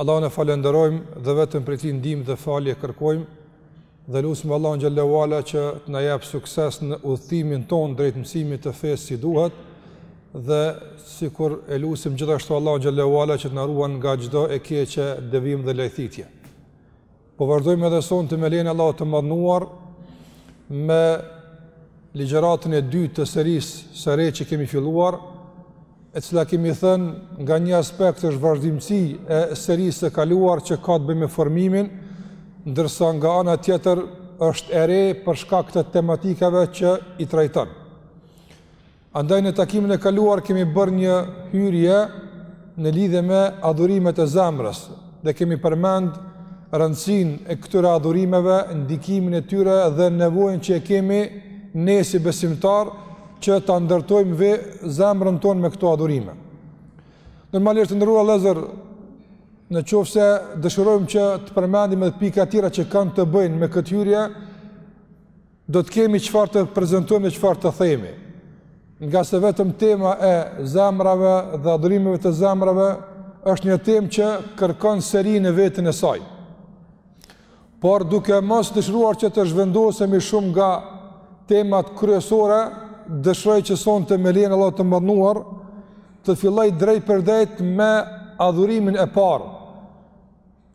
Allahun e falënderojmë dhe vetëm prej tij ndihmë dhe falje kërkojmë dhe lusim Allahun xhallahu ala që të na jap sukses në udhëtimin tonë drejt mësimit të fesë si duhet dhe sikur e lusim gjithashtu Allahun xhallahu ala që të na ruan nga çdo e keqe devijim dhe lajthitje. Po vazhdojmë edhe sonte me lejen e Allahut të madhëruar me ligjëratën e dytë të serisë së re që kemi filluar, e cila kemi thënë nga një aspekt është vazhdimësi e serisë së kaluar që ka të bëjë me formimin, ndërsa nga ana tjetër është e re për shkak të tematikave që i trajton. Andaj në takimin e kaluar kemi bërë një hyrje në lidhje me adhurimet e zemrës dhe kemi përmend rëndësinë e këtyre adhurimeve, ndikimin e tyre dhe nevojën që e kemi ne si besimtar që ta ndërtojmë ve zemrën tonë me këto adhurime. Normalisht të nderuar vëllezër, në qoftë se dëshirojmë që të përmendim edhe pika tjera që kanë të bëjnë me këtë hyrje, Do të kemi çfarë të prezantojmë dhe çfarë të themi. Ngase vetëm tema e zemrave dhe adhurimeve të zemrave është një temë që kërkon seri në veten e saj. Por duke mos dëshiruar që të zhvendosemi shumë nga temat kryesore, dëshiroj që sonte me lejen e Allahut të madhëruar, të filloj drejtpërdrejt me adhurimin e parë,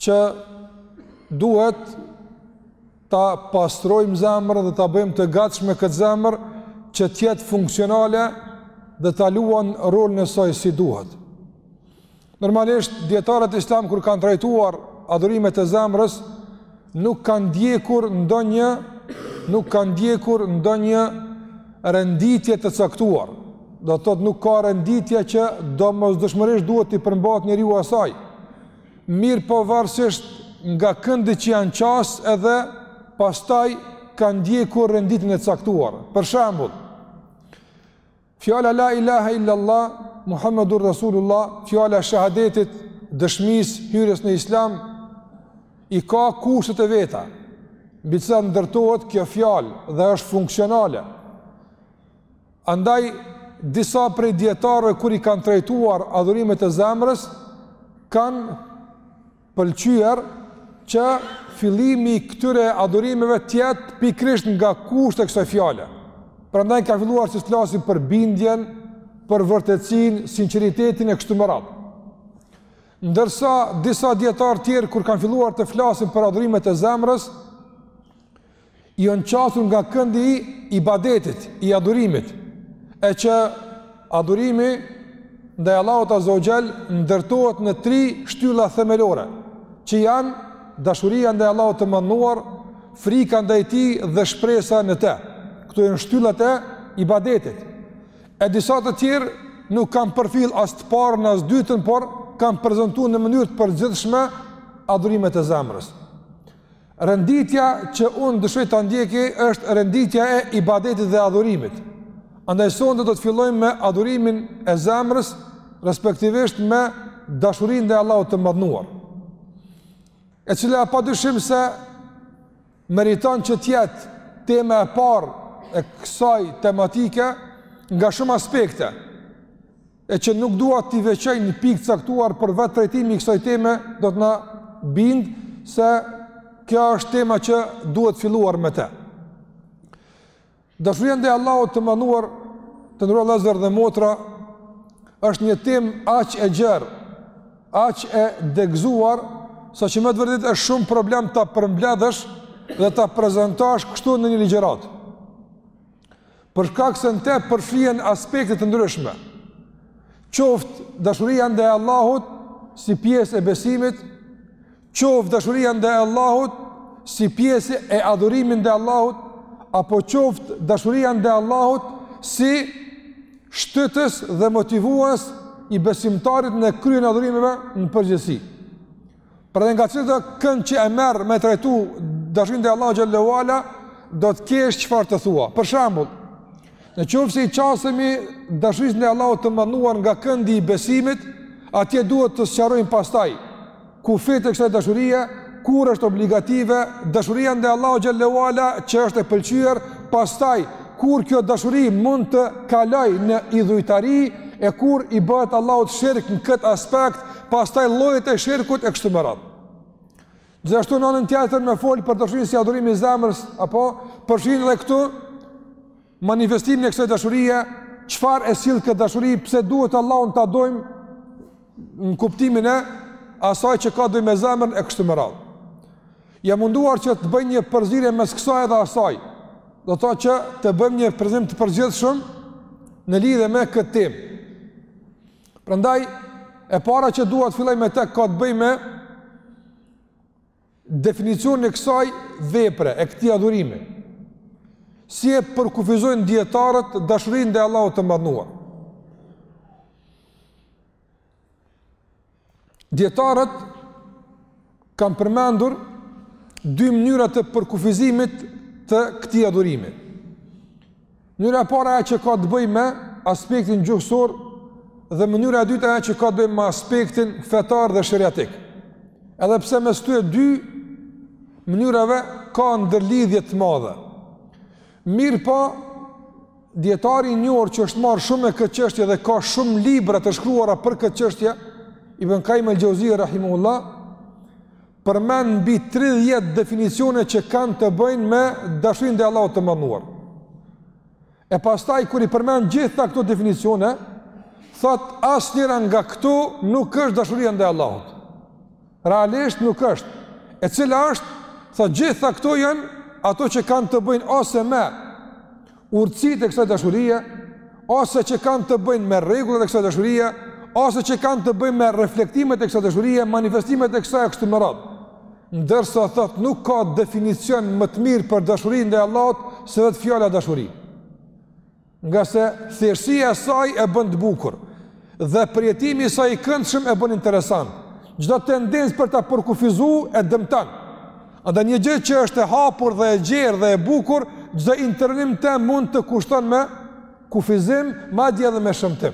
që duhet ta pastrojmë zemrën dhe ta bëjmë të gatshme këtë zemër që të jetë funksionale dhe ta luan rolin e saj si duhet. Normalisht dijetarët islam kur kanë trajtuar adhurimet e zemrës nuk kanë ndjekur ndonjë nuk kanë ndjekur ndonjë renditje të caktuar. Do të thotë nuk ka renditje që domosdoshmërisht duhet t'i përmbahet njeriu asaj. Mirëpo varësisht nga këndi që janë qasur edhe pastaj kanë ndjekur renditjen e caktuar. Për shembull, fjala la ilaha illallah, Muhammedur Rasulullah, fjala e shahadetit, dëshmisë, hyrjes në islam, i ka kushtet e veta, mbi të cilat ndërtohet kjo fjalë dhe është funksionale. Andaj disa prej dijetarëve kur i kanë trajtuar adhurimet e zemrës kanë pëlqyer që fillimi i këtyre adhurimeve të jetë pikërisht nga kushtet e kësaj fjale. Prandaj kanë filluar të flasim për bindjen, për vërtetësinë, sinqeritetin e kështu me radhë. Ndërsa disa dijetarë tjerë kur kanë filluar të flasin për adhurimet e zemrës, Janë qasur nga këndi i ibadetit, i adhurimit, e që adhurimi ndaj Allahut Azza wa Jall ndërtohet në tri shtylla themelore, që janë dashuria ndaj Allahut të Madhnuar, frika ndaj Tij dhe shpresa në Te. Këto janë shtyllat e ibadetit. E disa të tjerë nuk kanë përfill as të parën as të dytën, por kanë prezantuar në mënyrë të përgjithshme adhurimet e zemrës. Renditja që unë dëshoj ta ndjeki është renditja e ibadetit dhe adhurimit. Andaj sonde do të fillojmë me adhurimin e zemrës, respektivisht me dashurinë ndaj Allahut të Madhnuar. E cila pa dyshim se meriton që të jetë tema e parë e kësaj tematike nga shumë aspekte. e që nuk dua t'i veçoj një pikë të caktuar por vetë trajtimi i kësaj teme do të na bindë se kjo është tema që duhet filluar me te. Dashuria ndaj Allahut të Madhnuar të nderuar vllezër dhe motra është një temë aq e gjerë, aq e degëzuar saqë me të vërtetë është shumë problem ta përmbledhësh dhe ta prezantosh kështu në një ligjëratë. Për shkak se në te përfshihen aspekte të ndryshme. Qoftë dashuria ndaj Allahut si pjesë e besimit, qoftë dashuria ndaj Allahut si pjesë e adhurimit ndaj Allahut, apo qoftë dashuria ndaj Allahut si shtytës dhe motivues i besimtarit në kryerjen e adhurimeve në përgjithësi. Pra edhe nga cilido kënd që e merr me trajtu dashurinë ndaj Allahut Xhel-le ve Ala, do të kesh çfarë të thua. Për shambull, në qoftë se i qasemi dashurisë ndaj Allahut të Madhnuar nga këndi i besimit, atje duhet të sqarojmë pastaj, kufijtë e kësaj dashurie, kur është obligative, dashuria ndaj Allahut Xhel-le ve Ala që është e pëlqyër, pastaj, kur kjo dashuri mund të kalojë në idhujtari e kur i bëhet Allahut shirk në këtë aspekt pastaj llojet e shirkut e kështu me radhë. Gjithashtu në anën tjetër me fol për dashurinë si adhurim i zemrës apo përfshijmë edhe këtu manifestimin e kësaj dashurie, çfarë e sill këtë dashuri, pse duhet Allahun ta dojmë në kuptimin e asaj që ka të bëjë me zemrën e kështu me radhë. Jam munduar që të bëj një përzierje mes kësaj dhe asaj. Do të thotë që të bëjmë një përzim të përgjithshëm në lidhje me këtë temë. Prandaj e para që dua të filloj me te ka të bëjë me definicionin e kësaj vepre, e këtij adhurimi. Si e përkufizojnë dijetarët dashurinë ndaj Allahut të Madhnuar? djetarët kanë përmendur dy mënyra të përkufizimit të këtij adhurimi. Mënyra e parë ajo që ka të bëjë me aspektin gjuhësor dhe mënyra e dytë ajo që ka të bëjë me aspektin fetar dhe sheriatik. Edhe pse mes këtyre dy mënyrave ka ndërlidhje të madhe. Mirëpo, dijetari i njohur që është marrë shumë me këtë çështje dhe ka shumë libra të shkruara për këtë çështje, Ibn Kajim el-Xheuzije rahimahullah, përmend mbi 30 definicione që kanë të bëjnë me dashurinë ndaj Allahut të madhëruar. E pastaj kur i përmend gjitha këto definicione, thotë asnjëra nga këto nuk është dashuria ndaj Allahut. Realisht nuk është. E cila është, thotë gjitha këto janë ato që kanë të bëjnë ose me urtësitë e kësaj dashurie, ose që kanë të bëjnë me rregullat e kësaj dashurie, ose që kanë të bëjnë me reflektimet e kësaj dashurie, manifestimet e kësaj e kështu me radhë. Ndërsa, thotë, nuk ka definicion më të mirë për dashurinë ndaj Allahut se vetë fjala dashuri. Ngase thjeshtësia e saj e bën të bukur dhe përjetimi i saj i këndshëm e bën interesant. Çdo tendencë për ta përkufizuar e dëmton. Andaj një gjë që është e hapur dhe e gjerë dhe e bukur, çdo intervenim mund të kushton me kufizim, madje edhe me shëmtim.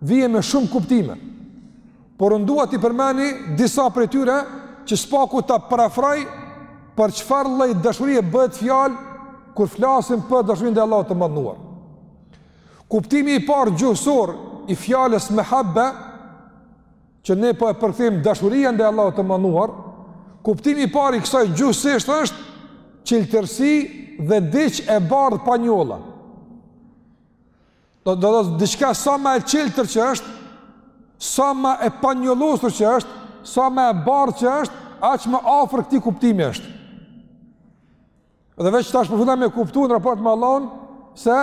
Vjen me shumë kuptime, por unë dua t'i përmendi disa prej tyre që së paku ta përafroj për çfarë lloj dashurie bëhet fjalë kur flasim për dashurinë ndaj Allahut të madhëruar. Kuptimi i parë gjuhësor i fjalës mehabbe, që ne po e përkëthim dashuria ndaj Allahut të madhëruar, kuptimi i parë i kësaj gjuhësisht është çiltërsi dhe diç e bardhë pa njolla. Do të thotë diçka sa më e çiltër që është, sa më e panjollosur që është, sa më e bardhë që është, aq më afër këtij kuptimi është. Dhe veç tash po fillojmë të kuptojmë në raport me Allahun se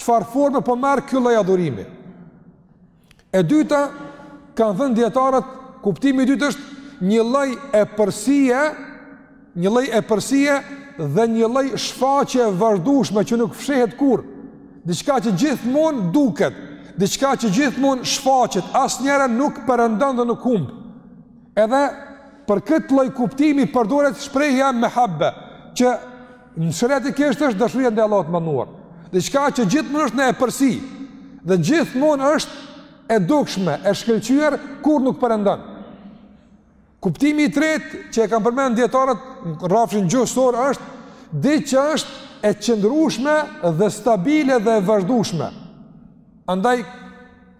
çfarë forme po merr ky lloj adhurimi. E dyta, kanë thënë dijetarët, kuptimi i dytë është një lloj epërsie, një lloj epërsie dhe një lloj shfaqje e vazhdueshme që nuk fshehet kurrë, diçka që gjithmonë duket, diçka që gjithmonë shfaqet, asnjëherë nuk perëndon dhe nuk humbë. Edhe për këtë lloj kuptimi përdoret shprehja mehabbe, që Në sheriat kështu është dashuria ndaj Allahut të madhnuar. Diçka që gjithmonë është në epërsi dhe gjithmonë është e dukshme, e shkëlqyer, kurrë nuk perëndon. Kuptimi i tretë që e kanë përmend dietarët rrafshin gjuhësor është diç që është e qëndrueshme dhe stabile dhe e vazhdueshme. Andaj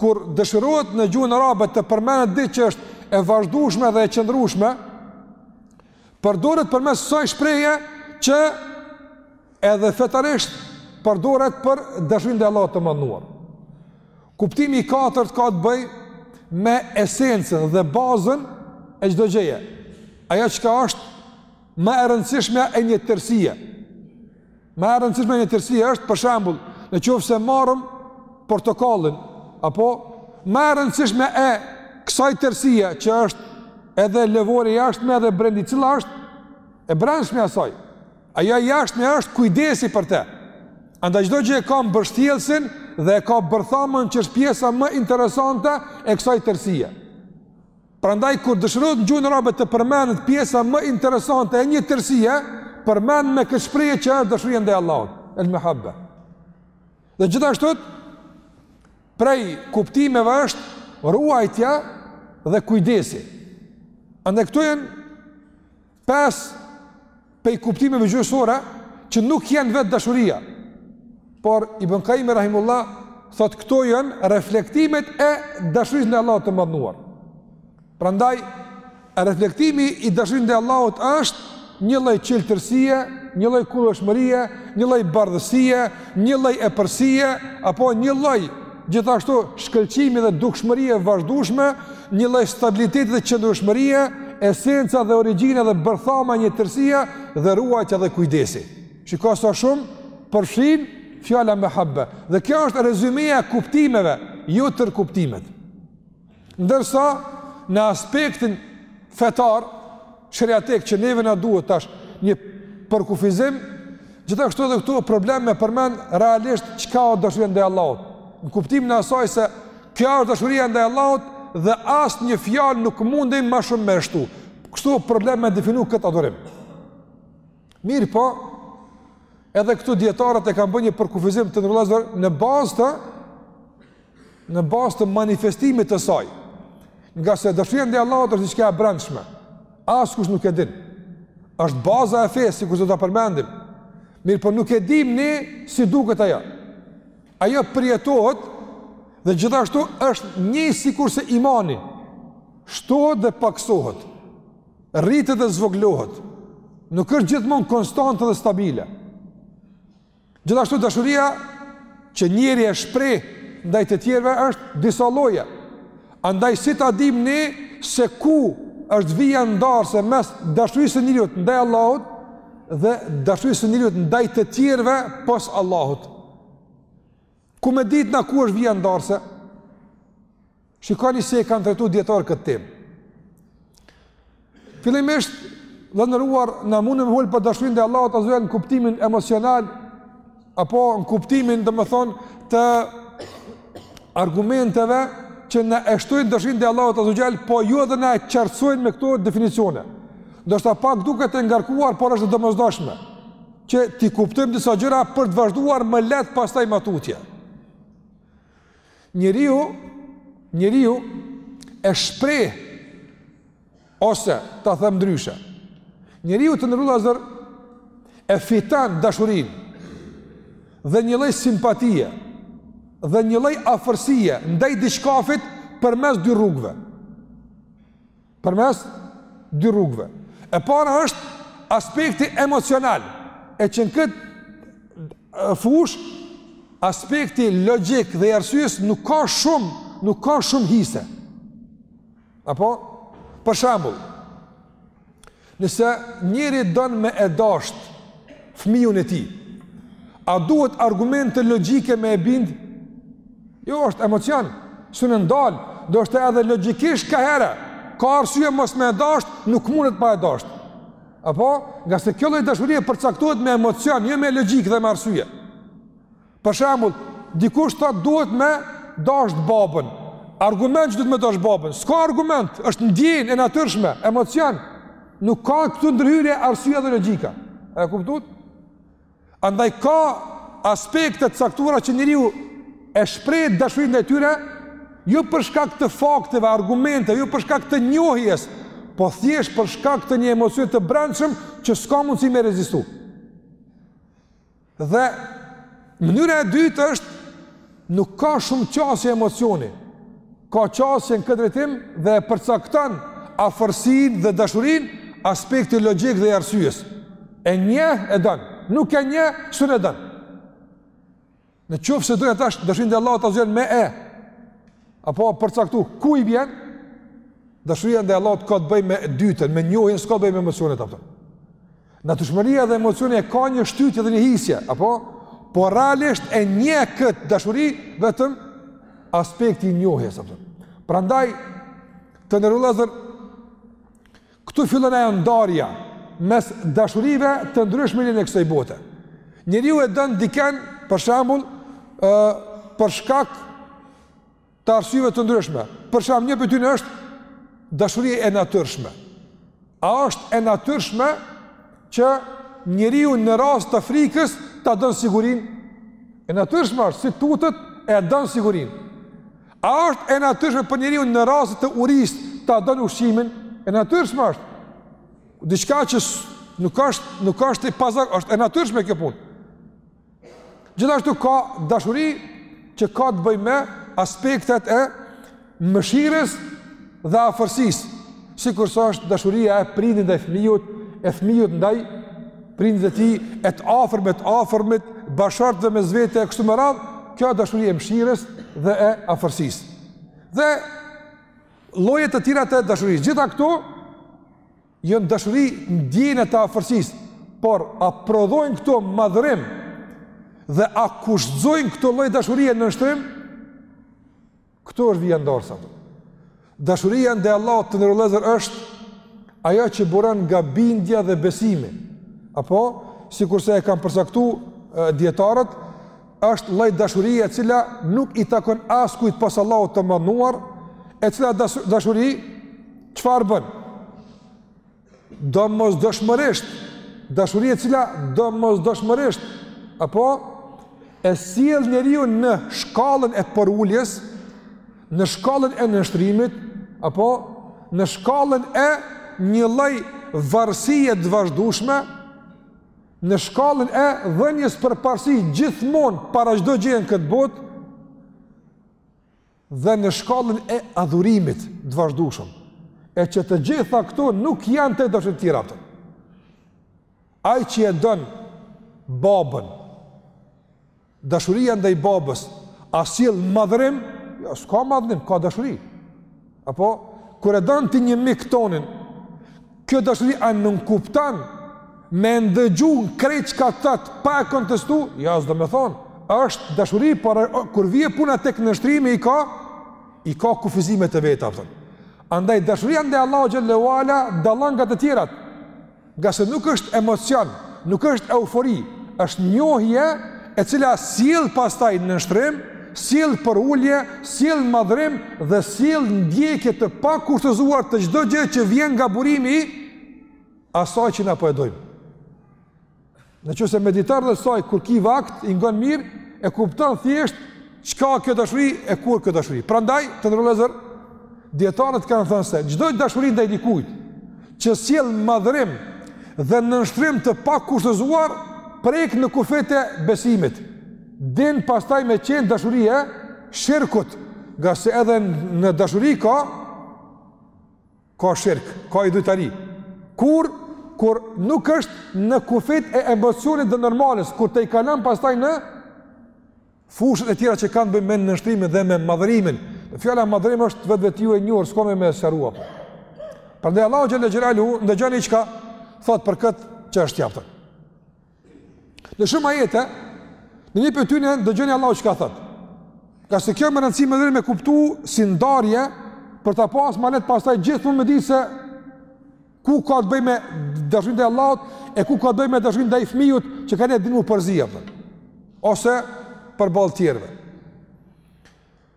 kur dëshirohet në gjuhën arabe të përmendet diç që është e vazhdueshme dhe e qëndrueshme, Përdoret përmes kësaj shprehje që edhe fetarisht përdoret për dashurinë ndaj Allahut të madhnuar. Kuptimi i katërt ka të bëjë me esencën dhe bazën e çdo gjëje. Ajo çka është më e rëndësishmja e një tërësie. Ma e rëndësishme e një tërësie është, për shembull, në qoftë se marrëm portokallin, apo ma e rëndësishme e kësaj tërësie që është edhe lëvorja e jashtme edhe brendia, cila është? E brendshmja e saj. Ajo e jashtme është kujdesi për te. Andaj çdo gjë e ka mbështjellësin dhe e ka bërthamën që është pjesa më interesante e kësaj tërësie. Prandaj kur dëshirohet në gjuhën arabe të përmendet pjesa më interesante e një tërësie, përmend me këtë shprehje që është dashuria ndaj Allahut, el mahabba. Dhe gjithashtu prej kuptimeve është ruajtja dhe kujdesi. Andaj këto janë Pesë prej kuptimeve gjuhësore që nuk janë vetë dashuria. Por Ibn Kajimi rahimullah thotë këto janë reflektimet e dashurisë ndaj Allahut të madhnuar. Prandaj reflektimi i dashurisë ndaj Allahut është një lloj çiltërsie, një lloj kullueshmërie, një lloj bardhësie, një lloj epërsie apo një lloj Gjithashtu, shkëlqimi dhe dukshmëria e vazhdueshme, një lloj stabiliteti dhe qëndrueshmërie, esenca dhe origjina dhe bërthama e një tërësie dhe ruajtja dhe kujdesi. Shiko sa shumë përfshin fjala mehabbe. Dhe kjo është rezymeja e kuptimeve, jo tërë kuptimet. Ndërsa në aspektin fetar, sheriatik që neve na duhet tash një përkufizim, gjithashtu edhe këtu problem me përmend realisht çka është dashuria ndaj Allahut. Në kuptimin e asaj se kjo është dashuria ndaj Allahut dhe asnjë fjalë nuk mundem ma shumë me shtu. Kështu problem me definu këtë adhurim. Mirëpo, edhe këtu dijetarët e kanë bërë një përkufizim tanë, le të themi, në bazë të, në bazë të manifestimit të saj. Ngase dashuria ndaj Allahut është diçka e brendshme, askush nuk e din. është baza e fesë, sikurse do ta përmendim. Mirëpo nuk e dim ne si duket ajo. Ajo përjetohet dhe gjithashtu është një sikurse imani. Shtohet dhe pakësohet. Rritet dhe zvoglohet. Nuk është gjithmonë konstante dhe stabile. Gjithashtu dashuria që njeriu e shpreh ndaj të tjerëve është disa lloje. Andaj si ta dimë ne se ku është vija ndarëse mes dashurisë së njeriut ndaj Allahut dhe dashurisë së njeriut ndaj të tjerëve pos Allahut. Ku me ditë na ku është vija ndarëse? Shikoni si e kanë trajtu dijetarët këtë temë. Fillimisht, të nderuar, na munë me folë për dashurinë ndaj Allahut azze ue xhel në kuptimin emocional, apo në kuptimin, domethënë, të argumenteve që na e shtojnë dashurinë ndaj Allahut azze ue xhel, po jo edhe na e qartësojnë me këto definicione. Ndoshta pak duket e ngarkuar, por është e domosdoshme, që t'i kuptojmë disa gjëra për të vazhduar më lehtë pastaj ma tutje. Njeriu, njeriu e shpreh ose ta them ndryshe. Njeriu të nderum vllazër e fiton dashurinë dhe një lloj simpatie dhe një lloj afërsie ndaj diçkafit përmes dy rrugëve. përmes dy rrugëve. E para është aspekti emocional, e që në këtë fushë, aspekti logjik dhe i arsyes nuk ka shumë, nuk ka shumë hise. Apo, për shembull, Nëse njeri don me e dashtë fëmijën e tij, a duhet argumente logjike me e bind? Jo, është emocion, s'un e ndal, ndoshta edhe logjikisht ka herë, ka arsye mos me e dashtë, nuk mundet pa e dashtë. Apo, ngase kjo lloj dashurie përcaktohet me emocion, jo me logjikë dhe me arsye. Për shembull, dikush thotë duhet me dash babën. Argument që duhet me dash babën. S'ka argument, është ndjenjë e natyrshme, emocion. Nuk ka këtu ndërhyrje arsyeja dhe logjika. E kuptuat? Andaj ka aspekte të caktuara që njeriu e shpreh dashurinë ndaj tyre jo për shkak të fakteve, argumenteve, jo për shkak të njohjes, po thjesht për shkak të një emocioni të brendshëm që s'ka mundësi me i rezistu. Dhe mënyra e dytë është nuk ka shumë qasje emocioni. Ka qasje në këtë drejtim dhe e përcakton afërsinë dhe dashurinë aspekti logjik dhe i arsyes. E njeh e don, nuk e njeh s'un e don. Në qoftë se dojmë tash dashurinë ndaj Allahut azze ue xhel me e apo përcaktu ku i vjen? Dashuria ndaj Allahut ka të bëjë me dytën, me njohjen, s'ka të bëjë me emocionet apo. Natyrshmëria dhe emocioni e ka një shtytje dhe një hise, apo? Po realisht e njeh këtë dashuri vetëm aspekti i njohjes, apo? Prandaj, të nderuar vëllezër, këtu fillon edhe ndarja mes dashurive të ndryshme të kësaj bote. Njeriu e don diken, për shembull, për shkak të arsyeve të ndryshme. Për shembull, një prej tyre është dashuria e natyrshme. A është e natyrshme që njeriu në rast të frikës ta don sigurinë? E natyrshme është si tutet e don sigurinë. A është e natyrshme për njeriu në rast të urisë ta don ushqimin? E natyrshme është. Diçka që nuk është nuk është e pazar, është e natyrshme kjo punë. Gjithashtu ka dashuri që ka të bëjë me aspektet e mëshirës dhe afërsisë, sikurse është dashuria e prindit ndaj fmijut, e fmijut ndaj prindit të tij, e të afërmit me të afërmit, bashkëshortëve mes vete e kështu me radhë, kjo dashuri e mëshirës dhe e afërsisë. Dhe lloje të tjera të dashurisë, gjitha këto janë dashuri, ndjenja të afërsisë, por a prodhojnë këto madhërim dhe a kushtëzojnë këto lloj dashurie nënshtrim, këtu është vija ndarëse. Dashuria ndaj Allahut të nderuar vëllezër është ajo që buron nga bindja dhe besimi, apo, sikurse e kanë përcaktu dijetarët, është lloj dashurie e cila nuk i takon askujt pas Allahut të madhëruar, e cila dashuri çfarë bën? Domosdoshmërisht, dashuria e cila domosdoshmërisht apo e sjell njeriu në shkallën e përuljes, në shkallën e nënshtrimit, apo në shkallën e një lloj varësie të vazhdueshme, në shkallën e dhënies përparësi gjithmonë para çdo gjëje në këtë botë dhe në shkallën e adhurimit të vazhdueshëm. E që të gjitha këto nuk janë te dashuritë e tjera. Ai që e don babën dashuria ndaj babës a sjell madhërim, jo s'ka madhërim, ka dashuri. Apo kur e don ti një mik tëndin, kjo dashuri a nënkupton me ndëgju krejt çka thot pa e kontestu, jo s'domethënë, është dashuri por kur vjen puna tek nënshtrimi i ka i ka kufizimet e veta apo. Andaj dashuria ndaj Allahut xhelle ue ala dallon nga të tjerat. Nga se nuk është emocion, nuk është eufori, është njohje e cila sjell pastaj nënshtrim, sjell përulje, sjell madhrim dhe sjell ndjekje të pakushtëzuar të çdo gjë që vjen nga burimi i asaj që na po e dojmë. Në qoftë se mediton rreth saj, kur ki vakt, i ngon mirë, e kuptan thjesht, çka kjo dashuri, e kur kjo dashuri. Prandaj, të nderuar vëllezër, dijetarët kanë thënë se, çdo dashuri ndaj dikujt, që sjell madhërim dhe nënshtrim të pakushtëzuar, prek në kufijtë e besimit. Din pastaj me qenë dashuri e shirkut, nga se edhe në dashuri ka, ka shirk, ka idhujtari. Kur kur nuk është në kufijtë e emocionit dhe normales, kur tejkalon pastaj në fushët e tjera që kanë të bëjnë me nënshtrimin dhe me madhërimin. Fjala madhërim është vetvetiu e njohur, s'kam me e sqaru. Prandaj Allahu xhelle xhelaluhu, dëgjoni çka thotë për këtë që është jashtë. Në shumë ajete, në një prej tyne, dëgjoni Allahu çka thotë. Ngase kjo me rëndësi me e kuptu si ndarje, për të pas ma lehtë pastaj gjithmonë me dit se ku ka të bëjë me dashni ndaj Allahut, e ku ka të bëjë me dashni ndaj fmijut që kanë din me u përzi, për. ose përballë tjerëve.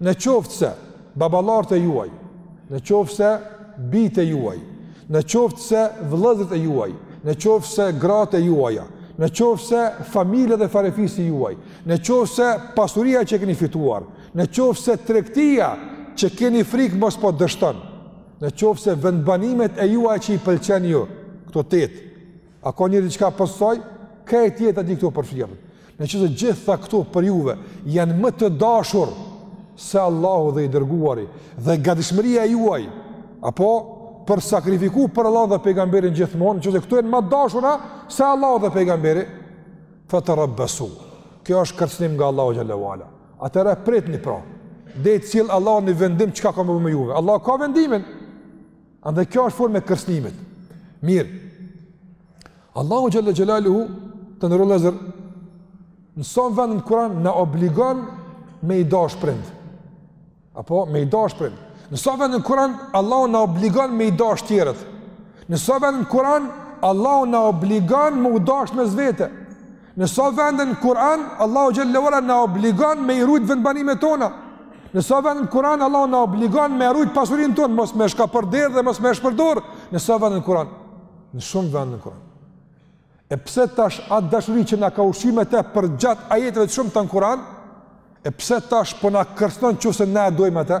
Në qoftë se baballarët e juaj, në qoftë se bijtë e juaj, në qoftë se vëllezërit e juaj, në qoftë se gratë e juaja, në qoftë se familja dhe farefisi i juaj, në qoftë se pasuria që keni fituar, në qoftë se tregtia që keni frikë mos po dështon, në qoftë se vendbanimet e juaja që i pëlqeni ju, këto tetë, A ka njeri diçka pos saj, krejt jeta e tij këtu përfshihet. Në qoftë se gjitha këto për juve janë më të dashura se Allahu dhe i dërguari dhe gatishmëria juaj, apo për sakrifikuar për Allah dhe pejgamberin gjithmonë, në qoftë se këto janë ma të dashura, se Allahu dhe pejgamberi, fe terabbesu. Kjo është kërcnim nga Allahu xhelle ue ala. Atëherë pritni pra. Deri të sjell Allahu një vendim çka ka me bo me juve. Allah ka vendimin. Andaj kjo është formë e kërcënimit. Mirë. Allahu xhelle xhelaluhu të nderuar vëllezër. Në sa vende në Kur'an na obligon me i dash prindët. Apo me i dash prindët. Në sa vende në Kur'an Allahu na obligon me i dash tjerët. Në sa vende në Kur'an Allahu na obligon me u dash mes vete. Në sa vende në Kur'an Allahu xhelle ue ala na obligon me i rujt vendbanimet tona. Në sa vende në Kur'an Allahu na obligon me e rujt pasurinë tonë, mos me e shkapërderdh dhe mos me e shpërdor. Në sa vende në Kur'an? Në shumë vende në Kur'an. E pse tash atë dashuri që na ka ushqyer me të përgjatë ajeteve të shumta në Kur'an? E pse tash po na kërcënon nëse na e dojmë atë?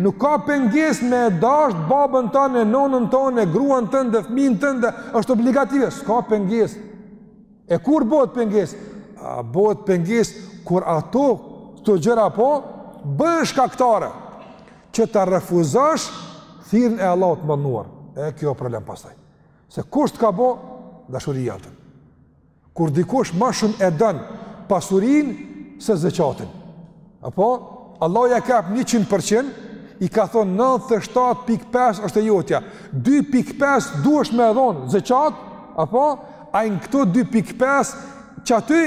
Nuk ka pengesë me e dashtë babën tënd, nonën tënde, gruan tënde dhe fëmijën tënd, është obligative, s'ka pengesë. E kur bëhet pengesë? A bëhet pengesë kur ato, këto gjëra, apo, bëhen shkaktare, që ta refuzosh thirrjen e Allahut të madhëruar. E kjo problem pastaj. Se kusht të ka bo, dashuria të. Kur dikush ma shumë e don pasurinë se zeqatin. Apo, Allahu ia ka jap 100% i ka thonë 97.5 është e jotja. 2.5 duhesh me e dhonë zeqat, apo, ai në këto 2.5 që aty,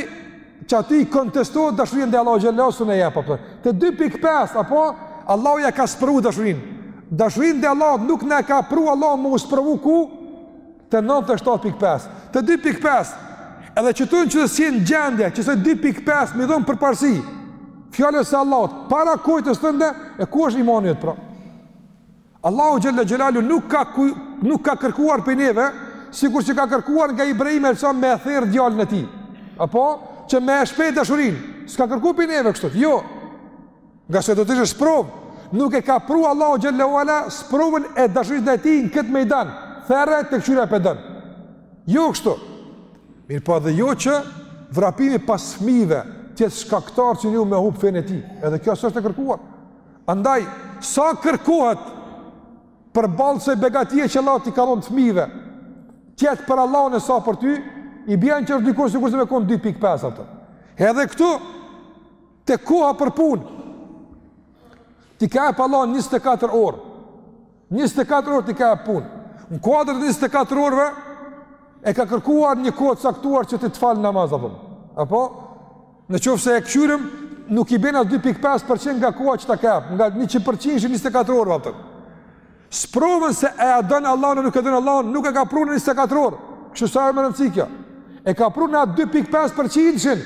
që aty i kontestohet dashuria ndaj Allahut xhele shanuhu, apo. Te 2.5, apo, Allahu ia ka sprovu dashurinë. Dashurinë ndaj Allahut nuk na ka pru Allahu me u sprovu ku, Te nëntëdhjetë e shtatë pikë pesë, te dy pikë pesë, edhe qëtu në qoftë s'je në gjendje, që kësaj dy pikë pesë, m'i dhonë përparësi, fjalës së Allahut, para kuletës tënde, e ku është imani yt pra? Allahu xhele xhelaluhu nuk ka, kuj, nuk ka kërkuar prej neve, sikur që ka kërkuar nga Ibrahimi alejhi selam me e therë djalin e tij, apo, që me e shpreh dashurinë, s'ka kërkuar prej neve kështu, jo, Ngase do të ishte sprovë, nuk e ka pru Allahu xhele xhelaluhu sprovën e dashurisë ndaj tij në këtë mejdan, therre të këqyr a pe don. Jo kështu. Mirëpo edhe jo që vrapimi pas fëmijëve të jetë shkaktar që ju me hup fenë e tij. Edhe kjo s'është e kërkuar. Andaj sa kërkohet përballë kësaj begatie që Allahu t'i ka dhënë fëmijëve, të jetë për Allahun e sa për ty, i bjen që është dikun sikurse me kon 2.5, apo. Edhe këtu Te koha për punë. T'i ka jap Allahu 24 orë. 24 orë t'i ka jap punë. Në kuadër të 24 orëve e ka kërkuar një kohë të caktuar që ti të fal namaz apo. Apo në qoftë se e këqyrim nuk i bjen as 2.5% nga koha që ta ka jap, nga 100%-shi i 24 orëve, apo. Sprovën se a e don Allahun apo nuk e don Allahun, nuk e ka pru në 24 orë. Kështu sa e me rëndësi kjo. E ka pru në atë 2.5%-shin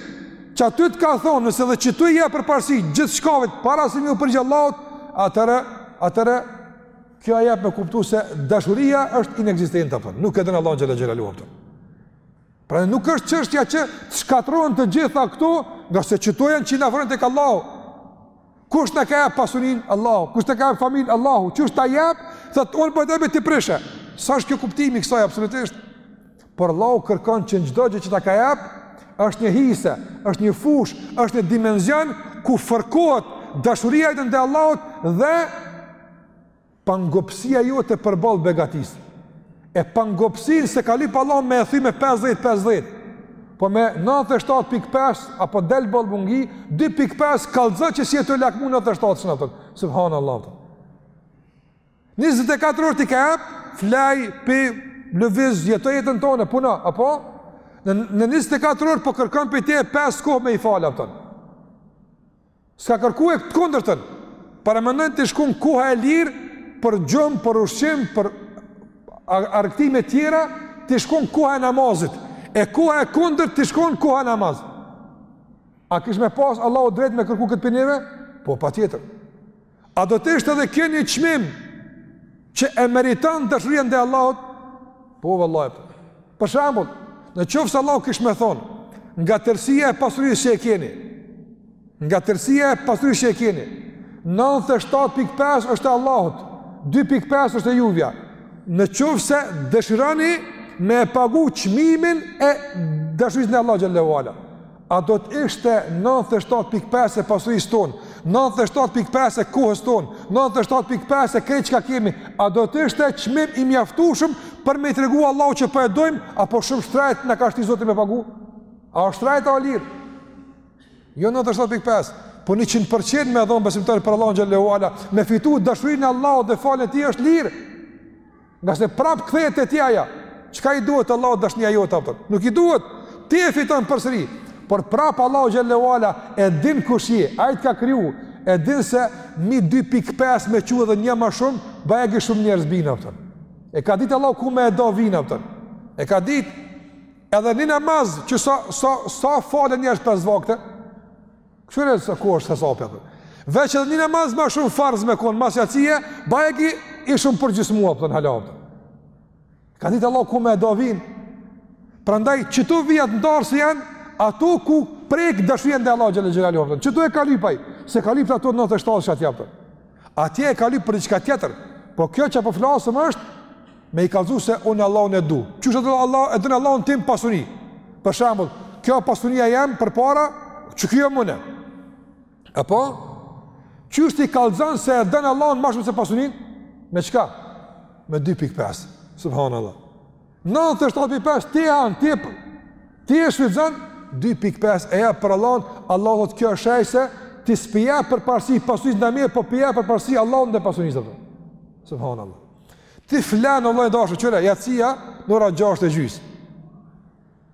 që aty të ka thonë, nëse edhe qëtu i jep përparësi gjithçkafit para se me iu përgjigj Allahut, atëherë, atëherë, kjo jep me kuptu se dashuria është inekzistente, apo. Nuk e don Allahun xhele xhelaluhu, apo. Pra nuk është çështja që të shkatërrohen të gjitha këto, ngase qëto janë që na afrojnë tek Allahu. Kush ta ka jap pasurinë? Allahu. Kush ta ka jap familjen? Allahu. Qysh ta jap? Thotë, unë po ta bi, ti prishe. S'është kjo kuptimi i kësaj, absolutisht? Por Allahu kërkon që në çdo gjë që ta ka jap, është një hise, është një fushë, është një dimenzion, ku fërkohet dashuria jote ndaj Allahut dhe Pangopsia jote përballë begatisë. E pangopsinë s'e ka lyp Allahu me e thy me 50-50. Po me 97.5 a po del boll bungi, 2.5 kallxo që s'je tu lakmu 97-shin, a kupton. Subhanallah. 24 orë t'i ka jep, flaj, pi, lëviz, jeto jetën tone, puna, apo? Në, në 24 orë po kërkon pi teje 5 kohë me i falë, a kupton. S'ka kërkue këtë kundërtën, paramendoni të shkon koha e lirë, për gjumë, për ushqim, për argëtime tjera, të shkon koha e namazit, e koha e kundërt të shkon koha e namaz. A kish me pasë Allahu drejt me kërku këtë pi neve? Po, patjetër. A do të ishte edhe ky një çmim që e meriton dashuria ndaj Allahut? Po vallahi. Po. Për shembull, në qoftë se Allahu kish me thonë, nga tërësia e pasurisë që e keni, nga tërësia e pasurisë që e keni, 97.5 është e Allahut, 2.5 është e juvja. Në qoftë se dëshironi me e pagu çmimin e dashurisë ndaj Allahut xhel-le ue ala. A do të ishte 97.5 e pasurisë tonë, 97.5 e kohës tonë, 97.5 e krejt çka kemi, a do të ishte çmim i mjaftushëm për me i tregu Allahut që po e dojmë, apo shumë shtrajt na ka shti Zoti me pagu? A është shtrajt a lirë? Jo 97.5, po 100% me dhonë besimtari për Allahun xhel-le ue ala, me fitu dashurinë e Allahut dhe faljen e tij është lirë. Ngase prap kthehet te ti ajo. Çka i duhet Allahut dashnia jote, a kupton? Nuk i duhet. Ti e fiton përsëri. Por prap Allahu xhel-le ue ala e din kush je, ai të ka kriju, e din se mi 2.5 me çu edhe një ma shumë, bajagi shumë njerëz bin, a kupton. E ka ditë Allahu ku me e nda vinë, a kupton. E ka ditë edhe në namaz që sa sa sa falë njerëz pes vakte. Kqyre se ku është hesapi atë. Veç edhe një namaz ma shumë farz me konë, mas jacije, bajagi ishim përgjysmu, a kupton, hala. Ka ditë Allah ku me e nda vinë. Prandaj, qëtu vijat ndarëse janë, ato ku preket dashnija ndaj Allahut xhel-le ue ala. Qëtu e ka lyp ai, s'e ka lyp te ato 97-shat, a kupton. Atje e ka lyp për diçka tjetër. Po kjo që po flasëm është me i kallzu se unë Allahun e du. Qysh do Allah e don Allahun ti n'pasuni. Për shembull, kjo pasunia jam përpara që kjo më ne. Apo qysh ti i kallzon se e don Allahun ma shumë se pasunin? Me çka? Me 2.5. Subhanallah. 97.5 ti e han, ti e ti e shfrytëzon 2.5 e jep për Allahun, Allahu thotë kjo është shenjë se ti s'p'i jep përparësi pasunisë ndaj meje, po p'i jep përparësi Allahut ndaj pasunisë atë. Subhanallah. Ti flen, vlla i dashur, kqyre, jacia në ora 6 e gjys.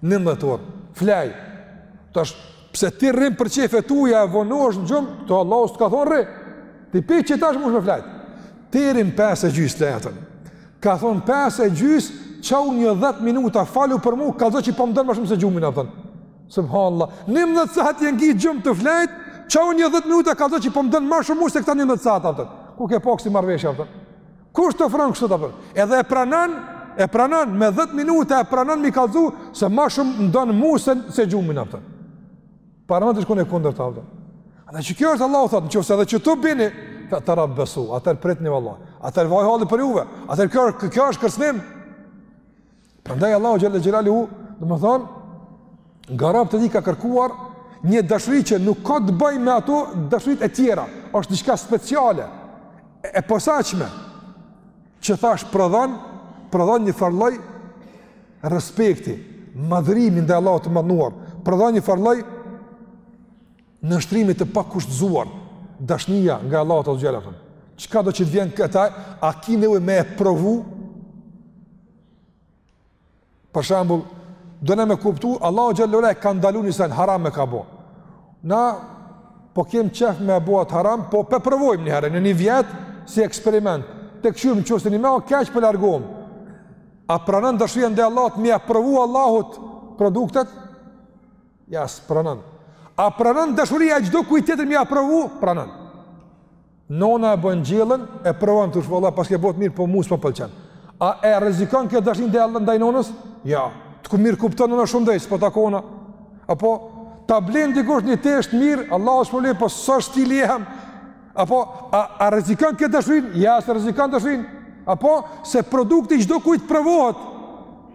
19 orë, flej, tash, pse ti rrin për qejfe tuja e vonohesh në gjumë, ty Allahu s'të ka thonë rri, ti pi qitash mush me flejt, deri në 5 e gjysë, a kupton, ka thonë 5 e gjysë, çou nja 10 minuta, falu për mu, kallzo që po më don më shumë se gjumin, a kupton, subhanallah, 19 sahat i ki gjumë të flejt, çou nja 10 minuta, kallzo që po më don më shumë se këta 19 sahat, a kupton, ku ke pa kësi marrëveshje, a kupton, Kush të ofron kështu, a kupton? Edhe e pranon, e pranon me 10 minuta e pranon me i kallzu se ma shumë më don mu se se gjumin, a kupton. Paramendo t'ish kon e kundërta, a kupton. Ana që kjo është Allahu thotë, nëse edhe që tu bini, ta të rabë besu, atëherë pritni vallah, atëherë vaj halli për juve, atëherë kjo, kjo është kërcënim, Prandaj Allahu xhele xhelaluhu, domethënë, nga robt e tij ka kërkuar një dashuri që nuk ka të bëjë me ato dashuritë e tjera, është diçka speciale e posaçme që thash prodhon, prodhon një farlloj respekti, madhërimi ndaj Allahut të madhëruar, prodhon një farlloj nënshtrimi të pakushtëzuar, dashnia ndaj Allahut azze ue xhel, thamë, çkado që të vjen këta, a ki nevojë me e provu, për shambull, dona me kuptu, Allahu azze ue xhel e ka ndalu një sen, haram e ka bo, na, po kem qejf me e bo atë haram, po pe provojmë një herë, në një vjet, si eksperiment, të kqyrim, n'qoftë se nime o keq po largohem, a pranon dashnia ndaj Allahut, me ia provu Allahut produktet, Ja, s'e pranon. A pranon dashuria e çdokujt tjetër me ia provu? Pranon. Nona e bën gjellën, e provon, thu vallah, e paske bo të mirë, po mu s'po më pëlqen. A e rrezikon kjo dashurinë ndaj nonës? Ja, të mirëkupton nona shumë drejt, s'po ta kanda. Apo, ta blen dikush një teshë të mirë, vallah s'po lejë, po s'është stili jem. Apo, a, a rrezikon kjo dashurinë? Ja, s'e rrezikon dashurinë. Apo, se produkti i çdokujt provohet.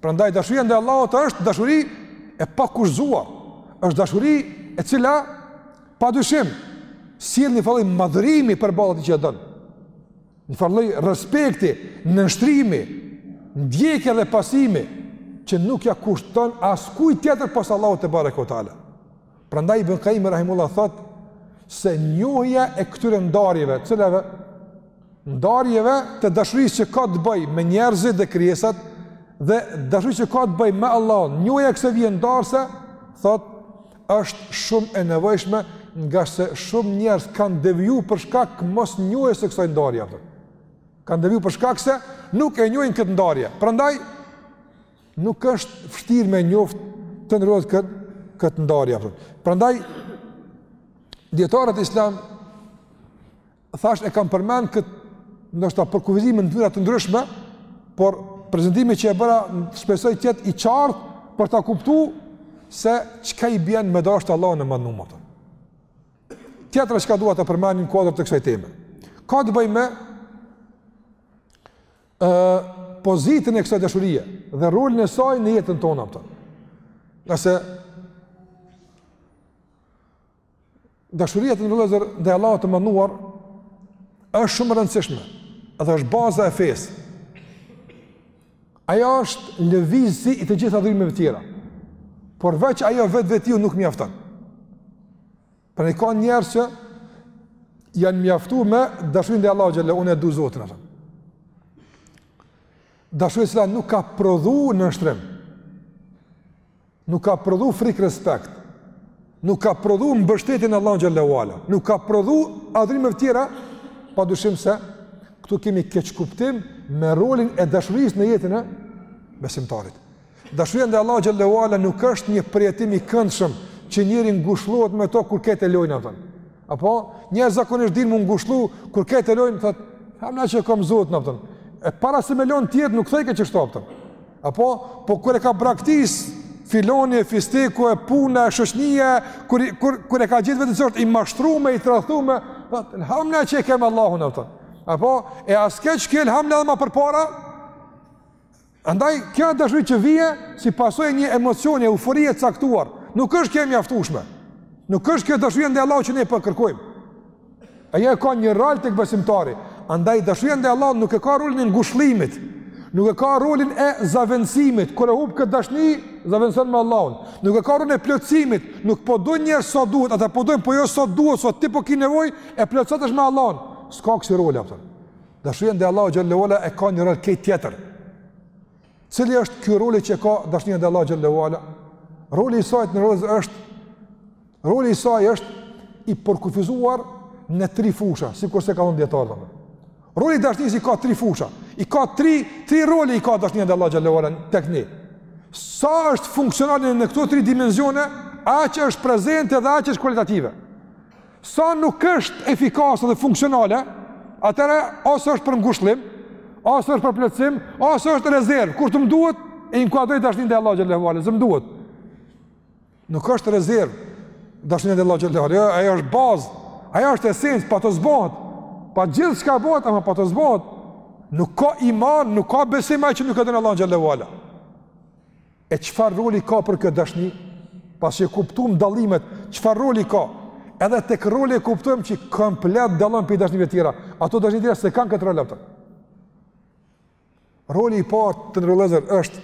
Prandaj dashuria ndaj Allahut është dashuri e pakushtëzuar. Është dashuri e cila pa dyshim sjell një farlloj madhërimi përballë atij që e don. Një farlloj respekti, nënshtrimi, ndjekje dhe pasimi që nuk ia kushton askujt tjetër pos Allahut tebareke ue teala. Prandaj Ibn Qayyim rahimullahu thotë se njohja e këtyre ndarjeve, cilave ndarjeve të dashurisë që ka të bëjë me njerëzit dhe krijesat dhe dashurisë që ka të bëjë me Allahun, njohja e kësaj vije ndarëse, thotë është shumë e nevojshme ngase shumë njerëz kanë deviju për shkak mosnjohjes së kësaj ndarje apo. Kanë deviju për shkak se nuk e njohin këtë ndarje. Prandaj Nuk është vështirë me njoftë të nderuar këtë, këtë ndarje. Prandaj, dijetarët islamë, thashë e kanë përmend këtë, ndoshta përkufizime në mënyra të ndryshme, por prezentimi që e bëra, shpresoj të jetë i qartë për ta kuptu se çka i bjen me dashtë Allahun e madhnum. Tjetra çka dua ta përmendi në kuadër të kësaj teme ka të bëjë me ë pozitën e kësaj dashurie dhe rolin e saj në jetën tonë, a kupton. Nëse dashuria, të nderuar vëllezër, ndaj Allahut të madhnuar është shumë e rëndësishme edhe është baza e fesë. Ajo është lëvizësi i të gjitha adhurimeve tjera, por veç ajo vetvetiu nuk mjafton. Prandaj ka njerëz që janë mjaftu me dashurinë ndaj Allahut xhel-le, unë e du Zotin, a kupton. Dashuri e cila nuk ka prodhu nënshtrim, nuk ka prodhu frikërespekt, nuk ka prodhu mbështetje në Allahun xhel-le ue ala, nuk ka prodhu adhurime tjera, pa dyshim se këtu kemi keqkuptim me rolin e dashurisë në jetën e besimtarit. Dashuria ndaj Allahut xhel-le ue ala nuk është një përjetim i këndshëm që njeriu ngushëllohet me to kur krejt e lojnë, a kupton. Apo njerëz zakonisht dinë m'u ngushëllu kur krejt e lojnë thotë, "Elhamdulilah që e kam Zotin, a kupton." E para se me lon tjerët nuk thojke qeshtu, a kupton. Apo po kur e ka braktis filani e fisteku e puna e shoqnia kur kur kur e ka gjet veten i mashtrum e i tradhtum, thotë, "Elhamdulilah që e kem Allahun, a kupton." Apo e a s'ke që ke elhamdulilah edhe ma përpara Andaj, kjo dashuri që vjen, si pasojë e një emocioni, euforie të caktuar, nuk është kjo e mjaftueshme. Nuk është kjo dashuri ndaj Allahut që ne po e kërkojmë. Ajo e ka një rol tek besimtari. Andaj dashuria ndaj Allahut nuk e ka rolin e ngushëllimit. Nuk e ka rolin e zavendësimit. Kur e humb këtë dashni, zavendëson me Allahun. Nuk e ka rolin e plotësimit. Nuk po t'dojnë njerëz sa duhet, ata po t'dojnë po jo sa duhet, sa ti po ke nevojë, e plotësohesh me Allahun. S'ka kësi rol, a kupton. Dashuria ndaj Allahut xhel-le ue ala e ka një rol krejt tjetër. Cili është ky roli që ka dashnia ndaj Allahut xhel-le ue ala? Roli i saj në rrugë është roli i saj është i përkufizuar në tri fusha, sikurse kanë thënë dijetarët. Roli i dashnisë i ka tri fusha. I ka tri tri role i ka dashnia ndaj Allahut xhel-le ue ala tek ne. Sa është funksionale në këto tri dimensione, aq është prezente dhe aq është kualitative. Sa nuk është efikase dhe funksionale, atëherë ose është për ngushëllim, ose është për plotësim, ose është rezervë. Kur të më duhet, e inkuadroj dashninë ndaj Allahut Xhelle ve Ala, se më duhet. Nuk është rezervë, dashnia ndaj Allahut, ajo është bazë, ajo është esencë, pa të s'bohet, pa gjithçka bohet, ama pa të s'bohet, nuk ka iman, nuk ka besim ai që nuk e don Allahun Xhelle ve Ala. E çfarë roli ka pra këtë dashni? Pasi që i kuptuam dallimet, çfarë roli ka? Edhe tek roli e kuptojmë që komplet dallon prej dashnive të tjera. Ato dashni të tjera s'e kanë këtë rol apo. Roli i parë të nderuar vëllezër është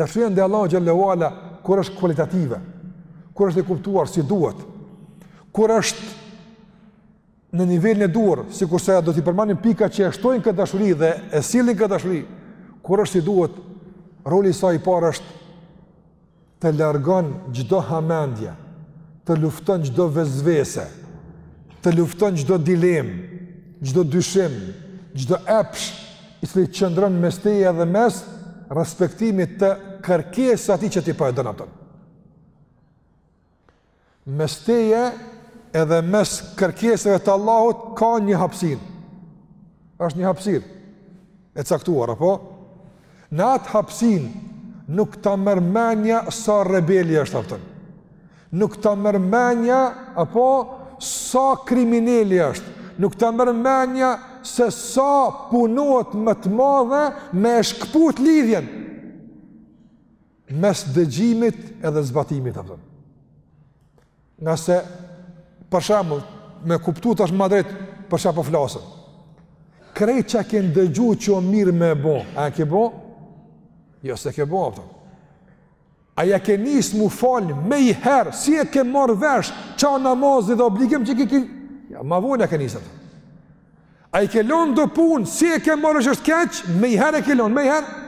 dashnia ndaj Allahut xhelle ve ala kur është kualitative, kur është e kuptuar si duhet, kur është në nivelin e duhur, sikurse do t'i përmendim pikat që e shtojnë këtë dashuri dhe e sjellin këtë dashuri, kur është si duhet, roli i saj i parë është të largon çdo hamendje, të lufton çdo vesvese, të lufton çdo dilemë, çdo dyshim, çdo epsh i cili qëndron mes teje dhe mes respektimit të kërkesës së atij që ti po e don atë. Mes teje edhe mes kërkesëve të Allahut ka një hapësinë. Është një hapësirë e caktuar apo? Në atë hapësin nuk ta merr mendja sa rebeli është apo. Nuk ta merr mendja apo sa krimineli është. Nuk ta merr mendja se sa punohet me të madhe me e shkëput lidhjen. mes dëgjimit edhe zbatimit apo. Ngase, për shembull, me kuptu asht ma drejt për se po flasim. Krejt çka ke ndëgju që o mirë me e bo, a ke bo? Jo, s'e ke bo, apo. A ia ke nis m'u fal menjëherë, si e ke marrë vesh, që namazi është obligim që ke ki... Jo, ma vonë e ke nis, apo. A i ke lonë do punë, si e ke marrë vesh është keq, menjëherë e ke lonë, menjëherë?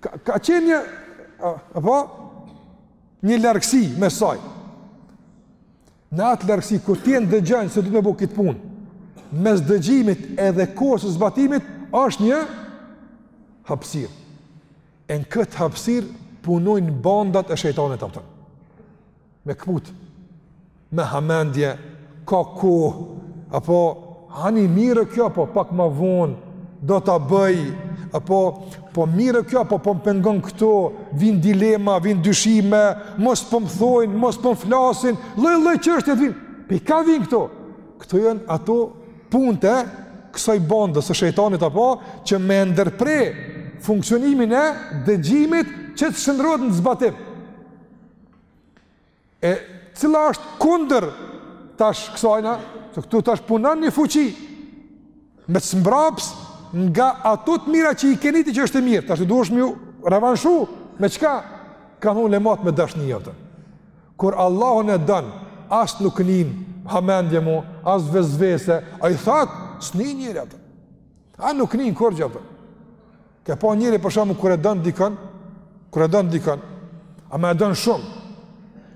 Ka, ka qenë një, apo, një largësi mes saj. Në atë largësi, kur ti e ndëgjon, se duhet me bo këtë punë, mes dëgjimit edhe kohës së zbatimit, është një hapsirë. E në këtë hapsirë, punojnë bandat e shejtanit apo. Me këput, me hamendje, ka kohë, apo, ani mirë kjo, apo, pak ma vonë, do ta bëj, apo, po mirë kjo, apo, po më pengon këtu, vijnë dilema, vijnë dyshime, mos po më thojnë, mos po më flasin, lloj-lloj çështje të vijnë, prej ka vijnë këto, këto janë ato punët e kësaj bandës së shejtanit apo që me e ndërpre funksionimin e dëgjimit që të shndërrohet në zbatim. E cila është kundër tash kësajna, se këtu tash punon një fuqi, me t'smbraps nga ato të mira që i ke ti që është e mirë, tash duhesh m'ju revanshu, me çka? Kanë thonë ulematë me dashni, a kupton. Kur Allahun e don, as nuk nin hamendje mo, as vesvese, ai thot, s'ni njeri ato. A nuk nin kurgjo, a kupton. Ke pa njeri për shembull kur e don dikon, kur e don dikon, ama e don shumë.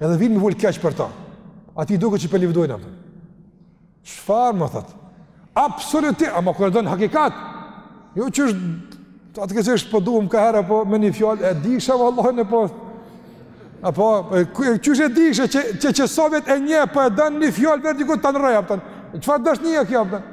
Edhe vjen me fol keq për ta. Atij i duket që po e lëvdojnë, a kupton? Çfarë me thanë? Absolutisht, ama kur e don hakikat. Jo që është Ta të kësë është po e dum po ka herë, apo me një fjalë, e disha vë Allah në po, apo, e qështë e disha, që, që, që sovjet e nje, po e don një fjalë, verë dikut të në rejë, a kupton, çfar dashnie kjo, a kupton?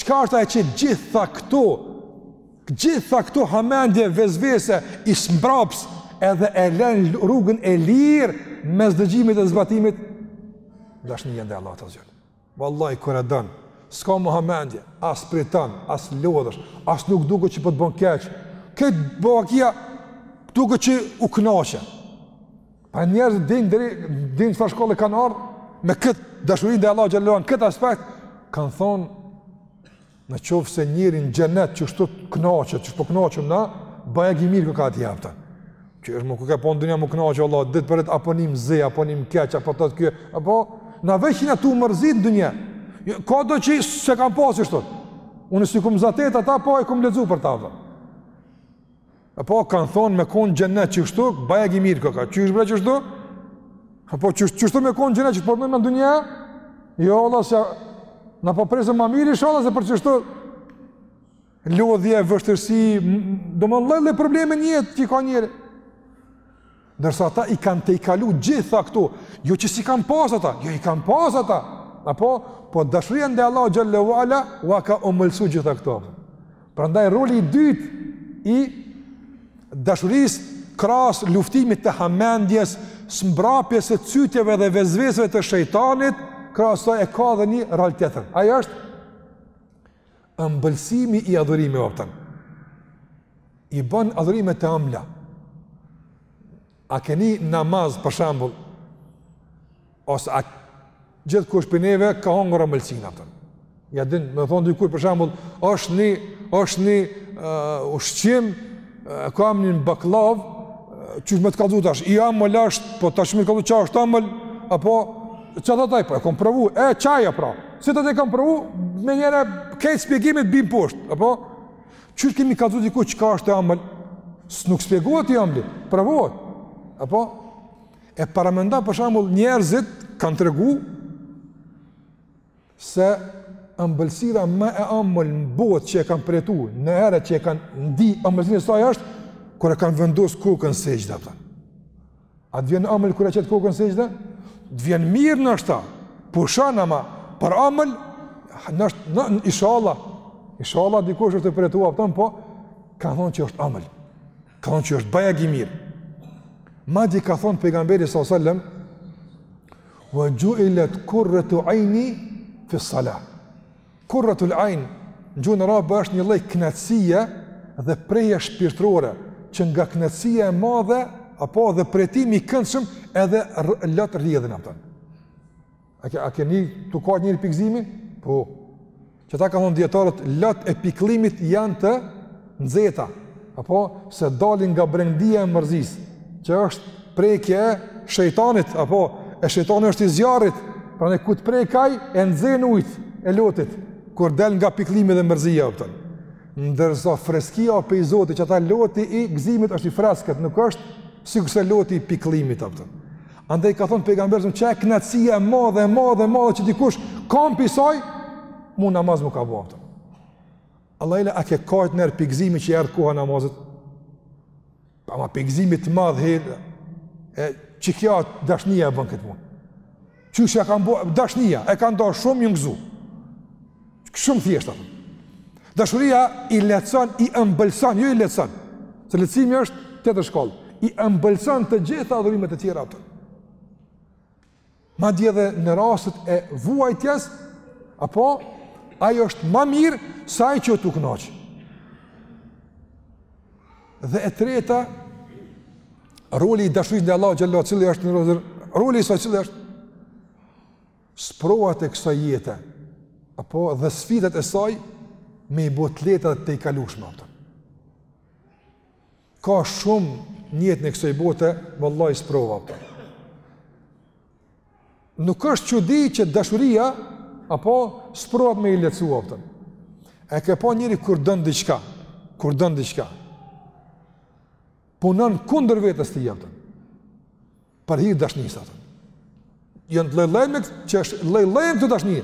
Çka është ajo që gjitha këto, gjitha këto hamendje vesvese i smbraps edhe e len rrugën e lirë mes dëgjimit edhe zbatimit? Dashnija ndaj Allahut xh.sh. Vallahi, kur e don, s'ka ma hamendje, as priton, as lodhesh, as nuk duket që po të bon keq. Keq bëhakia duket që u knaqe. Po njerëzit a din deri në çfarë shkalle kanë ardhur me kët dashurinë ndaj Allahut xhelle ve ala n'kët aspekt kanë thon në qoftë se njeri në xhenet qeshtu kënaqet, që po kënaqem na, bajagi mirë koka, a kupton. Që është më ku ka po n'dunja më kënaqë Allah, ditë për ditë apo nim zë, apo nim keq, apo të kjo, apo na veç jem tu u mërzit n'dunja. Jo, ka do që e kanë pasë qeshtu. Unë si kum zatet ata po kum lexu për ta. Dhe. Apo kanë thonë me kon xheneti qeshtu, bajagi mirë koka. Qysh bre qeshtu? Apo qysh qeshtu me kon xheneti që të përmend në dunja? Jo vallah se na po presim ma mirë inshallah se për qeshtu. Lodhje, vështirësi, domethënë lloj lloj probleme në jetë që ka njeri. Ndërsa ata i kanë tejkalu gjitha këto, jo që s'i kanë pas ata, jo i kanë pas ata, apo, po dashuria ndaj Allahut xhelle ve ala, ua ka omëlsu gjitha këto. Prandaj roli i dytë i dashurisë krahas luftimit të hamendjes, smbrapjes së cytjeve dhe vesveseve të shejtanit, krahas asaj e ka dhe një rol tjetër. Ai është ëmbëlsimi i adhurimeve a kupton i bën adhurimet të ëmbla a e keni namaz për shembull ose a gjithkush prej neve ka hongër ëmbëlsina a kupton ja din me thon dikur për shembull është një është një uh, ushqim Kam një bakllavë, qysh me të kallzu tash, i amël është, po tash me të kallzu ça është amël, apo, ça thotë aj, po e kom provu, e qajo pra, si të të kam provu, menjëherë krejt spjegimet bin poshtë, apo, qysh ke me i kallzu dikujt çka është e amël, se nuk spjegohet i amli, provohet, apo, e paramendo për shembull njerëzit kanë tregu, se ëmbëlsira më e ëmbël në botë që e kanë përjetuar, në herët që e kanë ndi ëmbëlsinë e saj është kur e kanë vendos kokën në sexhde, a kupton. A të vjen ëmbël kur e qet kokën në sexhde? Të vjen mirë nashta, pushon ama për ëmbël në në inshallah. Inshallah dikush është tu e përjetu, a kupton, po kanë thonë që është ëmbël. Ka thonë që është bajagi mirë. Madje ka thonë pejgamberi sallallahu alajhi wasallam, "Wa ju'ilat qurratu 'aini fi salat." Qurratul 'ain, në gjuhën arabe është një lloj kënaqësie dhe prehje shpirtërore, që nga kënaqësia e madhe apo edhe përjetimi i këndshëm edhe lot rrjedhin, a kupton. A ke a keni tu ka njeri pej gëzimi? Po. Qata kanë thonë dijetarët lot e pikëllimit janë të nxehta. Apo se dalin nga brendia e mërzisë, që është prekje e shejtanit apo e shejtani është i zjarrit, pra ne ku të prek aj e nxen ujt e lotit kur del nga pikëllimi dhe mërzia, a kupton. Ndërsa freskia o pej Zotit qata loti i gëzimit është i freskët, nuk është sikurse loti i pikëllimit, a kupton. Andaj ka thënë pejgamberi alejhi selam që kënaqësia e madhe, e madhe, e madhe që dikush kan pej saj, mu në namaz m'u ka bo, a kupton. Allahile a ke kajt najherë pej gëzimi që erdh koha namazit. Po ama pej gëzimi të madh he e qikjo dashnia e bën këtë punë. Qysh e ka bo dashnia, e kanë dashtë shumë, jon gzu. Shumë thjesht, a kupton. Dashuria i lehtëson, i ëmbëlson, jo i lehtëson. Se lehtësimi është tjetër shkallë. I ëmbëlson të gjitha adhurimet e tjera, a kupton. Madje edhe në rastet e vuajtjes, apo ai është ma mirë se ai që o tu u knaq. Dhe e treta, roli i dashurisë ndaj Allahut xhelle shanuhu cili është roli i saj cili është sprovat e kësaj jete, apo dhe sfidat e saj, me i bo të lehta, të tejkalushme, a kupton. Ka shumë në jetë të kësaj bote, vallahi sprova, a kupton. Nuk është çudi që dashuria, apo sprovat me i lehtsu, a kupton. E ke pa njeri kur don diçka, kur don diçka, punon kundër vetes tij, a kupton. për hir dashnisë ato. Janë të lloj-llojme që është lloj-llojme këto dashni.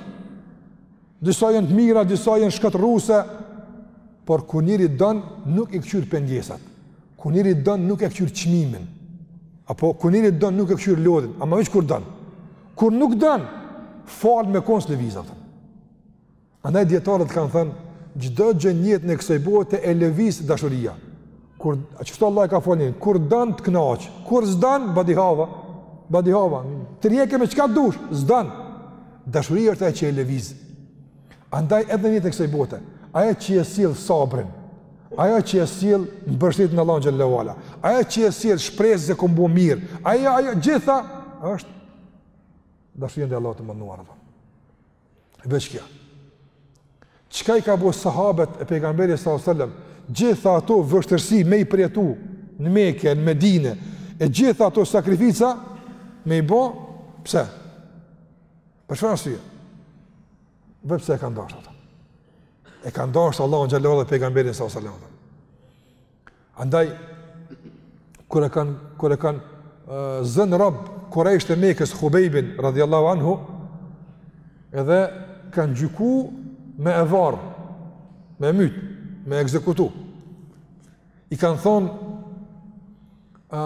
Disa janë të mira, disa janë shkatërruese, por kur njeri don nuk i kqyr pengesat. Kur njeri don nuk e kqyr çmimin. Apo kur njeri don nuk e kqyr lodhjen, ama veç kur don. Kur nuk don, falë me kon s'lëviz ato. Andaj dietarët kanë thënë, çdo gjë në jetën e kësaj bote e lëviz dashuria. Kur çfarë Allahu e ka fal, kur don të kënaq, kur s'don badihava, badihava. Tërhjeke me çka dush, s'don. Dashuria është ajo që e lëviz. Andaj edhe në jetën e kësaj bote, ajo që e sjell sabrin, ajo që e sjell mbështetjen në Allahun xhel-le ue ala, ajo që e sjell shpresë se ka m'u bo mirë, ajo ajo gjitha është dashuria ndaj Allahut të Madhëruar. Veç kjo. Çka i ka bo sahabet e pejgamberit s.a.s. Gjitha ato vështirsi me i përjetu në meke, në medine, e gjitha ato sakrifica me i bo, pse? Për çfarë arsye? Veç pse e kanë dasht ato? E kanë dasht Allahun xhel-le ue ala dhe pejgamberin s.a.s. Andaj, kur e kanë, kur e kanë zënë rob kurejshët e Mekës Hubejbin radijallahu anhu edhe e kanë gjyku me e varë me e myt me e ekzekutu i kanë thonë a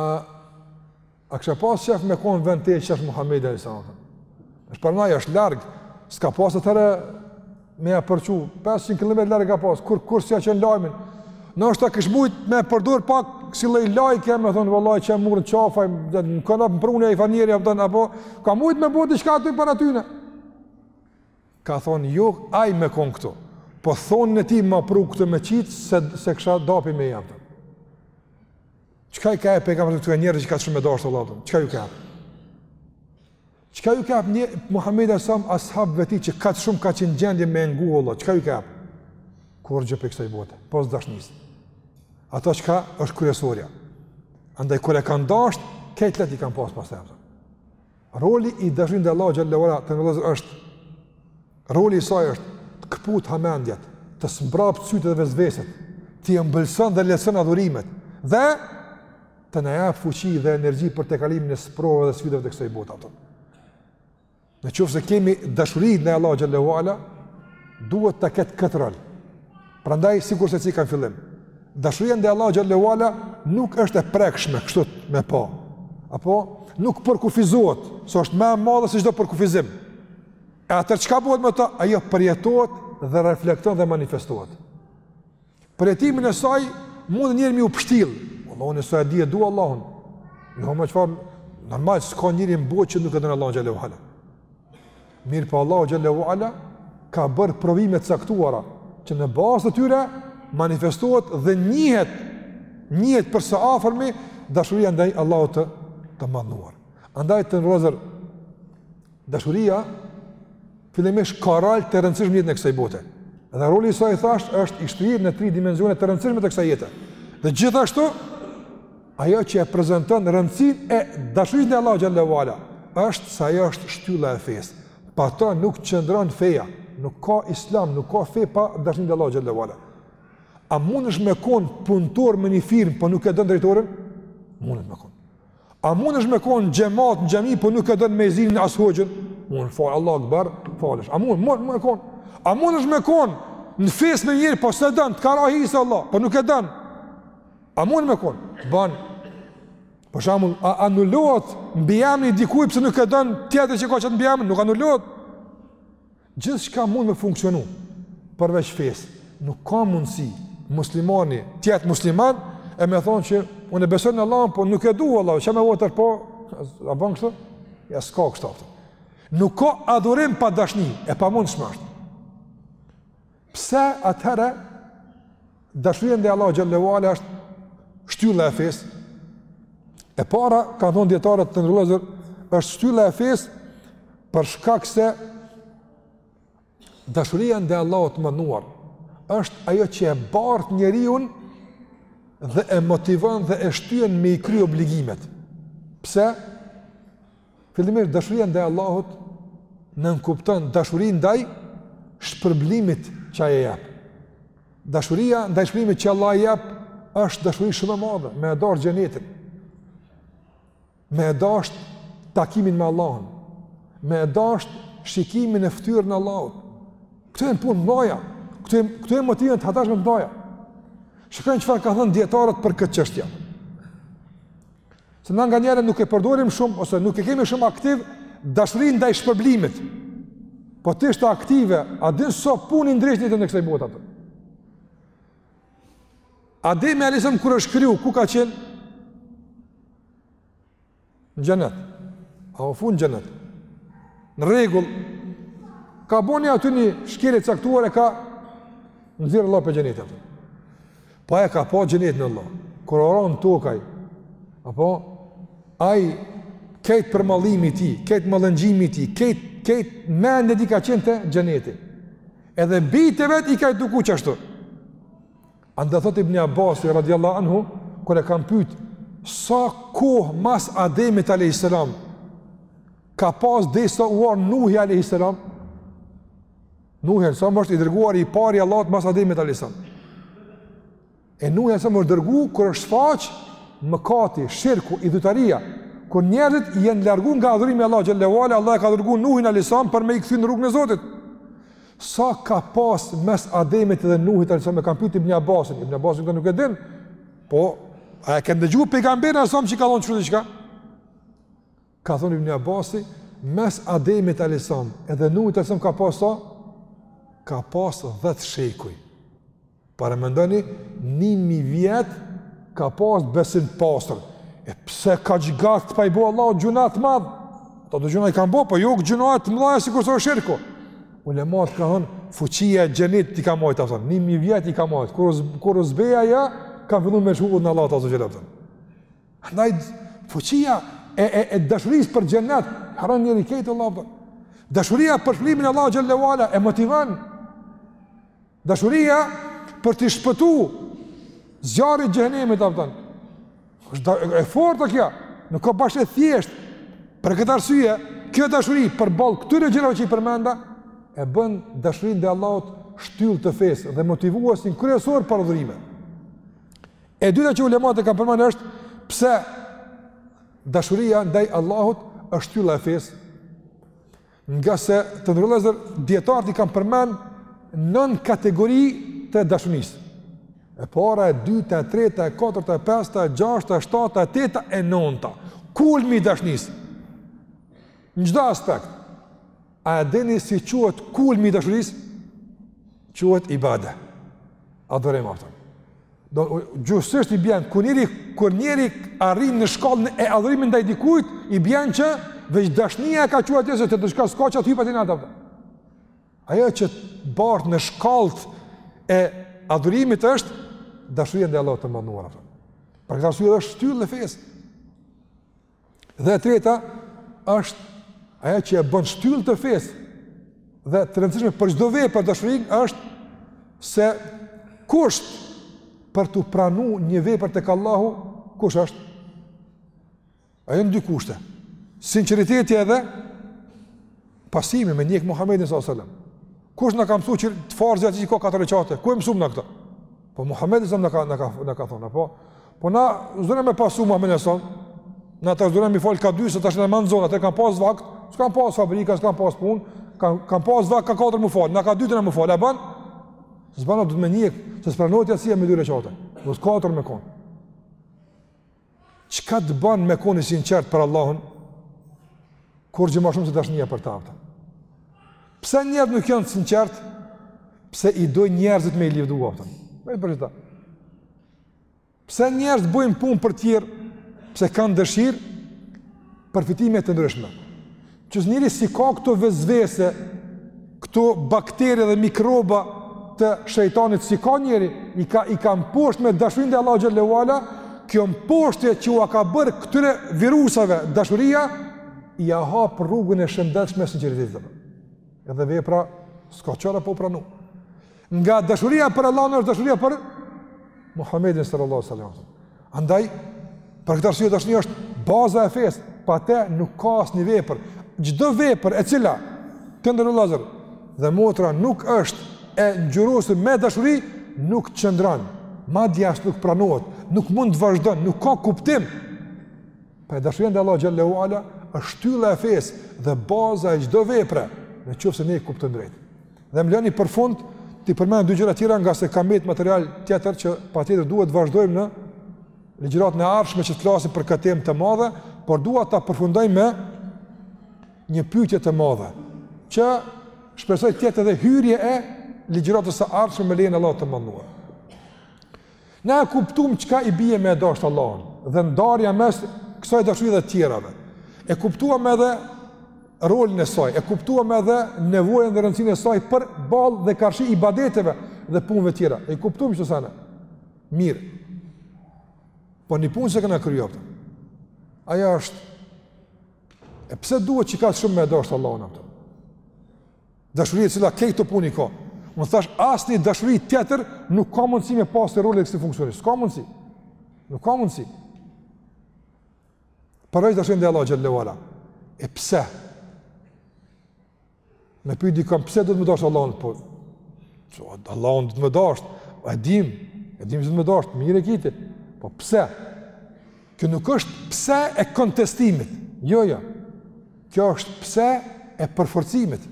A kishe pas qef me konë n'vend tënd që është Muhammedi alejhi selam? është për naj, është largë, s'ka pas atëherë me ia përçu, 500 km largë ka pas, kur, kur s'ja çon lajmin. Ndoshta kish mujtë me përdor pak si lloj lajke, me thonë, vallahi, që e murr n'qafë ai, në kënë apë më prunja i fanjeri, apë dënë, apo, ka mujtë me bo diçka aty para atyne? Ka thonë, jo ai me kon këtu, po thonin e tij ma pru këtë me qitë, se, s'e kisha dapi me jam, thënë. Çka i ka dhënë pejgamberi këtyre njerëz që kaq shumë me e dashtë Allah, thënë, çka ju ka dhënë? Çka ju ka dhënë Muhammedi alejhi selam ashabëve t'tij që kaq shumë kanë qenë në gjendje me ngu Allah, çka ju ka dhënë? Kurgjë prej kësaj bote, pos dashnisë. Ato çka është kryesorja. Andaj, kur e kanë dashtë, krejt leht i kanë pasë pastaj, Roli i dashurisë ndaj Allahut xhel-le ue ala vëllezër është roli i saj është t'i këput hamendjet, t'i zmbraps cytjet dhe vesveset, t'i ëmbëlson dhe lehtëson adhurimet dhe të na jap fuqi dhe energji për tejkalimin e sprovave dhe sfidave të kësaj bote ato. Në qoftë se kemi dashuri ndaj Allahut xhel-le ue ala, duhet ta ketë këtë rol. Prandaj sikurse çdo fillim. Dashuria ndaj Allahut xhelle ue ala nuk është e prekshme kështu me pa. Apo nuk përkufizohet, se është më e madhe se çdo përkufizim. E atëherë çka bëhet me to, ajo përjetohet dhe reflekton dhe manifestohet. Përjetimin e saj mundet njeri me u pshtjell. Vallahi unë sa e di e du Allahun. Jo more çfarë normal s'ka njeri në botë që nuk e don Allahun xhelle ue ala. Mirpo Allahu xhelle ue ala ka bërë parime të caktuara që në bazë të tyre manifestohet dhe njihet njihet për së afërmi dashuria ndaj Allahut të të madhëruar. Andaj të ndershëm vëllezër dashuria fillimisht ka rol të rëndësishëm n'jetën e kësaj bote. Dhe roli i saj thashë është i shtrirë në tri dimensione të rëndësishme të kësaj jete. Dhe gjithashtu Ajo që e prezanton rëndësinë e dashurisë ndaj Allahut xhelle ue ala është se ajo është shtylla e fesë. Pa to nuk qëndron feja, nuk ka islam, nuk ka fe pa dashurinë ndaj Allahut xhelle ue ala. A mundesh me kon punëtor në një firmë, po nuk e don drejtorin? Mundesh me kon. A mundesh me kon xhamat në xhami, po nuk e don myezinin as hoxhën? Mundesh u fal Allahu akbar, falesh. A mund mund me kon? A mundesh me kon në fis me njeri, po s'e don, të ka rahis Allahu, po nuk e don. A mund me kon? Ban. Për shembull, a anulohet mbiemri i dikujt pse nuk e don tjetri që ka qat mbiemër, nuk anulohet. Gjithçka mund me funksionu përveç fesë. Nuk ka mundësi muslimani të jetë musliman e me thon që unë e besoj në Allahun, por nuk e dua Allahun, ça me votër po? A bën kështu? Jo s'ka kështu. Nuk ka adhurim pa dashni, e pamundshme është. Pse atëherë dashuria ndaj Allahut xhelle ue ala është shtylla e fesë? E para, kanë thonë dietarët të nderuar vllezër, është shtylla e fesë për shkak se dashuria ndaj Allahut të madhëruar është ajo që e bart njeriun dhe e motivon dhe e shtyen me i kry obligimet. Pse? Fillimisht dashuria ndaj Allahut nënkupton dashurinë ndaj shpërblimit që ai e jep. Dashuria ndaj shpërblimit që Allahu e jep është dashuri shumë e madhe, me e dashtë xhenetin. Me e dashtë takimin me Allahun. Me e dashtë shikimin e fytyrës së Allahut. Këto janë punë t'mëdha. Këto janë këto janë motive të hatashme të mëdha. Shikojmë çfarë kanë thënë dietarët për këtë çështje. Se na nga njëra nuk e përdorim shumë, ose nuk e kemi shumë aktiv, dashurinë ndaj shpërblimit. Po të ishte aktive, a din sa punë i ndreq njeri të kësaj bote ato? Ademi alejhi selam kur është kriju, ku ka qenë? Në xhenet. A u fut në xhenet. Në rregull, ka bo aty një shkelje të caktuar e ka nxjerr Allahu prej xheneti atë. Po ai e ka pa xhenetin e Allahut, kur u gjet në tokë ai, a po, ai, krejt përmallimi i tij, krejt mallëngjimi i tij, krejt, krejt mendja e tij ka qenë te xheneti. Edhe bijtë e vet i ka eduku qashtu. Andaj thot Ibn Abbas, radiallahu anhu, kur e kanë pytë, sa kohë mas Ademit a.s. ka pas derisa u ardh Nuhi a.s. Nuhi alayhis salam është i dërguari i parë i Allahut mas Ademit alayhis salam. E Nuhi alayhis salam është dërgu kur është shfaq mëkati, shirku, idhutaria, kur njerëzit janë larguar nga adhurimi i Allahut xhele ue ala, Allah e ka dërguar Nuhin alayhis salam për me i kthy në rrugën e Zotit. Sa ka pas mes Ademit dhe Nuhit alayhis salam e kanë pyetur Ibn Abbasin, Ibn Abbasi këto nuk e din. Po, a e ka dëgjuar pejgamberin alayhis salam që ka thonë qashtu diçka? Ka thënë Ibn Abasi, mes Ademit Alisam edhe Nuhit Alisam ka pas sa? Ka pas 10 shekuj. Paramendoni 1000 vjet ka pas besim të pastër. E pse ka zgjat pa i bë Allahut gjynah të madh? Ato do gjynahe i kanë bë, po jo gjynahe të mëdha sikurse shirku. Ulemat kanë thënë fuqia e xhenetit i ka majt ata. 1000 vjet i ka majt. Kur u zbeh ajo, ka filluar me shku në Allah të gjallë ato. Andaj fuqia e e e dashurisë për xhenet, a, njerin krejt e llafton. Dashuria për shikimin e Allahut xhele ue ala e motivon. Dashuria për t'i shpëtuar zjarrit xhehenemit llafton. Është e fortë kjo. Nuk koka bash e thjesht. Për këtë arsye, kjo dashuri përballë këtyre gjërave që i përmenda e bën dashurinë ndaj Allahut shtyllë të fesë dhe motivuesin kryesor për adhurimin. E dyta që ulemat e kanë përmend është pse dashuria ndaj Allahut është shtylla e fesë. Ngase të nderuar vëllezër dijetarët i kanë përmend nëntë kategori të dashurisë. E para, e dyta, e treta, e katërta, e pesta, e gjashta, e shtata, e teta, e nonta. Kulmi i dashurisë. Në çdo aspekt. A e dini si quhet kulmi i dashurisë? Quhet ibade. Adhurim a po. Gjuhësisht i bjen kur njeri kur njeri arrin në shkallën e adhurimit ndaj dikujt, i bjen që veç dashnia e ka çu atë se të diçka s'ka çat hypat në atë. Ajo që bart në shkallët e adhurimit është dashuria ndaj Allahut të madhëruar a po. Për këtë arsye është shtyllë e fesë. Dhe e treta është ajo që e bën shtyllë të fesë dhe të rëndësishme për çdo vepër për dashurin është se kusht për t'u pranu një vepër tek Allahu, kush është? A janë dy kushte. Sinqeriteti edhe Pasimi me njëk Muhammedin sallallahu alaihi wasallam. Kush na ka mësuar që të farzë atë që ka katër rekate? Ku e mësuam na këtë? Po Muhammedi sa na ka na ka na ka thonë a po? Po na do në me pasu Muhammedin sa. Na tash do me fal ka dy se tash na jem të zanë, ata kanë pas vakt, s'kan pas fabrika, s'kan pas punë, kanë kanë pas vakt ka katër me fal, na ka dy do na me fal, a ban? S'bano do të më njëk, se s'pranohet jacia me dy rekate. Do të katër me kon. Çka të ban me konë i sinqert për Allahun? Kurgjë ma shumë se dashnia për ta. Pse njerëzit nuk janë të sinqert? Pse i dojnë njerëzit me i livdu ata? Me i përgjita. Pse njerëzit bëjnë punë për tjerë? Pse kanë dëshirë? Përfitime të ndryshme. Qysh njeri s'i ka këto vesvese, këto bakterie edhe mikroba të shejtanit s'i ka njeri, i ka, i ka mposht me dashurin ndaj Allahut xhele ue ala, kjo mposhtje që ua ka bërë këtyre virusave dashuria, ia hap rrugën e shëndetshme sinqeritetit dhe. Edhe vepra, s'ka çare pa u pranu. Nga dashuria për Allahun është dashuria për Muhammedin sallallahu alaihi wasallam. Andaj për këtë arsye dashuria është baza e fesë, pa të nuk ka asnjë vepër. Çdo vepër e cila të nderuar vëllezër dhe motra nuk është e ngjyrosur me dashuri, nuk qëndron. Madje as nuk pranohet, nuk mund të vazhdon, nuk ka kuptim. Pra dashuria ndaj Allahut xhele ue ala është shtylla e fesë dhe baza e çdo vepre, në qoftë se ne e kuptojmë drejt. Dhe më lëni për fund t'i përmend edhe dy gjëra tjera ngase ka mbet material tjetër që patjetër duhet të vazhdojmë në ligjëratën e ardhshme që të flasim për këtë temë të madhe, por dua ta përfundojmë me një pyetje të madhe që shpresoj të jetë edhe hyrje e ligjëratës së ardhshme me lejen e Allahut të madhëruar. Na e kuptuam çka i bie me e dashtë Allahun dhe ndarja mes kësaj dashurie dhe të tjerave. E kuptuam edhe rolin e saj, e kuptuam edhe nevojën dhe rëndësinë e saj përballë dhe karshi ibadeteve dhe punëve tjera. E kuptuam qëto sene. Mirë. Po një punë s'e kena kry, a kupton. Ajo është, e pse duhet qekaq shumë me e dashtë Allahun, a kupton. Dashuri e cila këto punë i ka. Unë thash asnjë dashuri tjetër nuk ka mundësi me pasë rol edhe kësi funksioni. S'ka mundësi. Nuk ka mundësi. Përveç dashuri ndaj Allahut xhele ve ala. E pse? Me pyet dikan pse duhet me dashtë Allahun, po. Jo, Allahun duhet me dashtë. E dim, e dim se duhet me dashtë, mirë e ki ti. Po pse? Kjo nuk është pse e kontestimit, jo, jo, kjo është pse e përforcimit,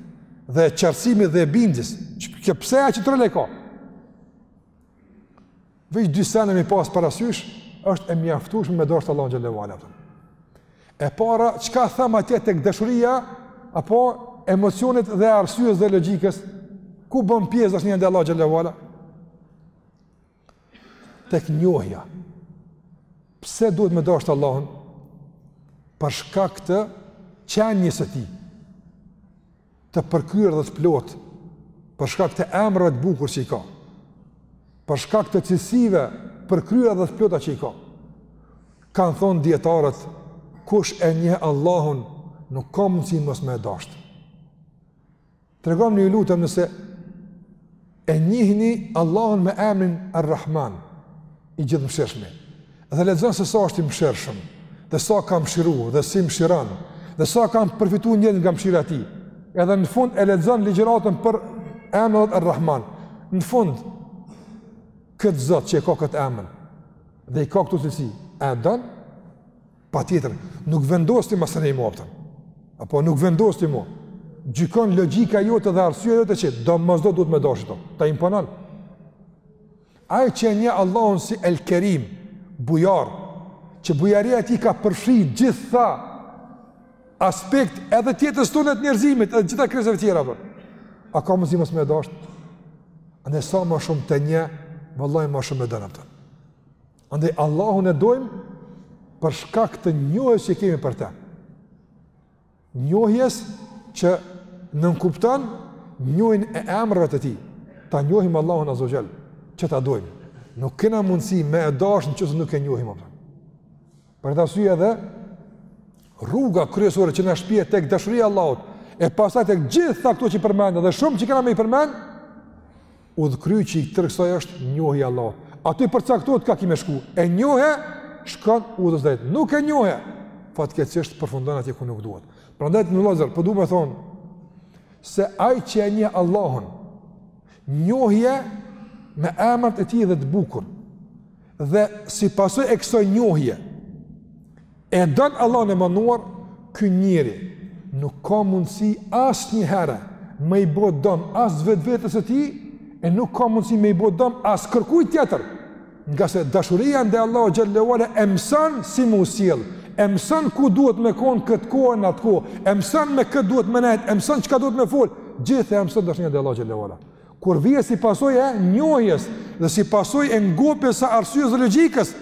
dhe e qartësimit dhe e bindjes, kjo pse-ja qët rol e ka. Veç dy sene me i pas parasysh, është e mjaftushme me dashtë Allahun xhele ve ala. E para, çka thamë atje tek dashuria, apo emocionit dhe arsyes dhe logjikës, ku bën pjesë dashuria ndaj Allahut xhele ve ala? tek njohja. Pse duhet me dashtë Allahun? Për shkak të qenies së tij, të përkryer dhe të plotë, për shkak të emrave të bukur që i ka, për shkak të cilësive përkryera dhe të plota që i ka. Kanë thonë dijetarët, kush e njeh Allahun, nuk ka mundësi mos me e dashtë. Tregomni ju lutem nëse e njihni Allahun me emrin Ar-Rahman, i Gjithëmëshirshmi. Dhe lexon se sa është i mëshirshëm, dhe sa ka mëshiru, dhe si mëshiron, dhe sa kanë përfitu njerëzit nga mëshira e tij. Edhe në fund e lexon ligjëratën për emrin Ar-Rahman. Në fund këtë Zot që e ka këtë emër dhe i ka këto cilësi, a e don? Patjetër, nuk vendos ti masanej mo, a kupton. Apo nuk vendos ti mo. Gjykon logjika jote dhe arsyeja jote që domosdo duhet me dashtë to. Ta imponon. Ai që e njeh Allahun si El Kerim, bujar, që bujaria e tij ka përfshi gjitha aspektet e jetës tonë, të njerëzimit edhe gjitha krijesave tjera. A kupton. A ka mundësi mos me dashtë? A ne sa ma shumë ta njeh, vallahi ma shumë e don. Andaj Allahun e dojmë për shkak të njohjes që kemi për të. Njohjes që nënkupton njohjen e emrave të tij. Ta njohim Allahun Azze ve xhel, që ta dojmë. Nuk kena mundësi me e dashtë në qoftë se nuk e njohim atë. Për këtë arsye edhe rruga kryesore që na shpie tek dashuria e Allahut, e pastaj tek gjitha ato që i përmenda edhe shumë që kemi me i përmend, udhëkryqi i tërë kësaj është njohja e Allahut. Aty përcaktohet ka kimë me shku. E njohe, shkon udhës drejt. Nuk e njohe, fatkeqësisht përfundon atje ku nuk duhet. Prandaj vëllezër po du me thonë se ai që e njeh Allahun, njohje me emrat e tij të bukur. Dhe si pasojë e kësaj njohje e don Allahun e Madhëruar, ky njeri nuk ka mundësi asnjëherë me i bo dom as vetvetes së tij e nuk ka mundësi me i bo dom as kërkujt tjetër. Ngase dashuria ndaj Allahut xhel-le ue ala e mëson si me u sjell, e mëson ku duhet me kon në këtë kohë në atë kohë, e mëson me kë duhet me nejt, e mëson çka duhet me fol, gjithë e mëson dashuria ndaj Allahut xhel-le ue ala. Kur vjen si pasojë e njohjes dhe si pasojë e ngopjes së arsyes dhe logjikës,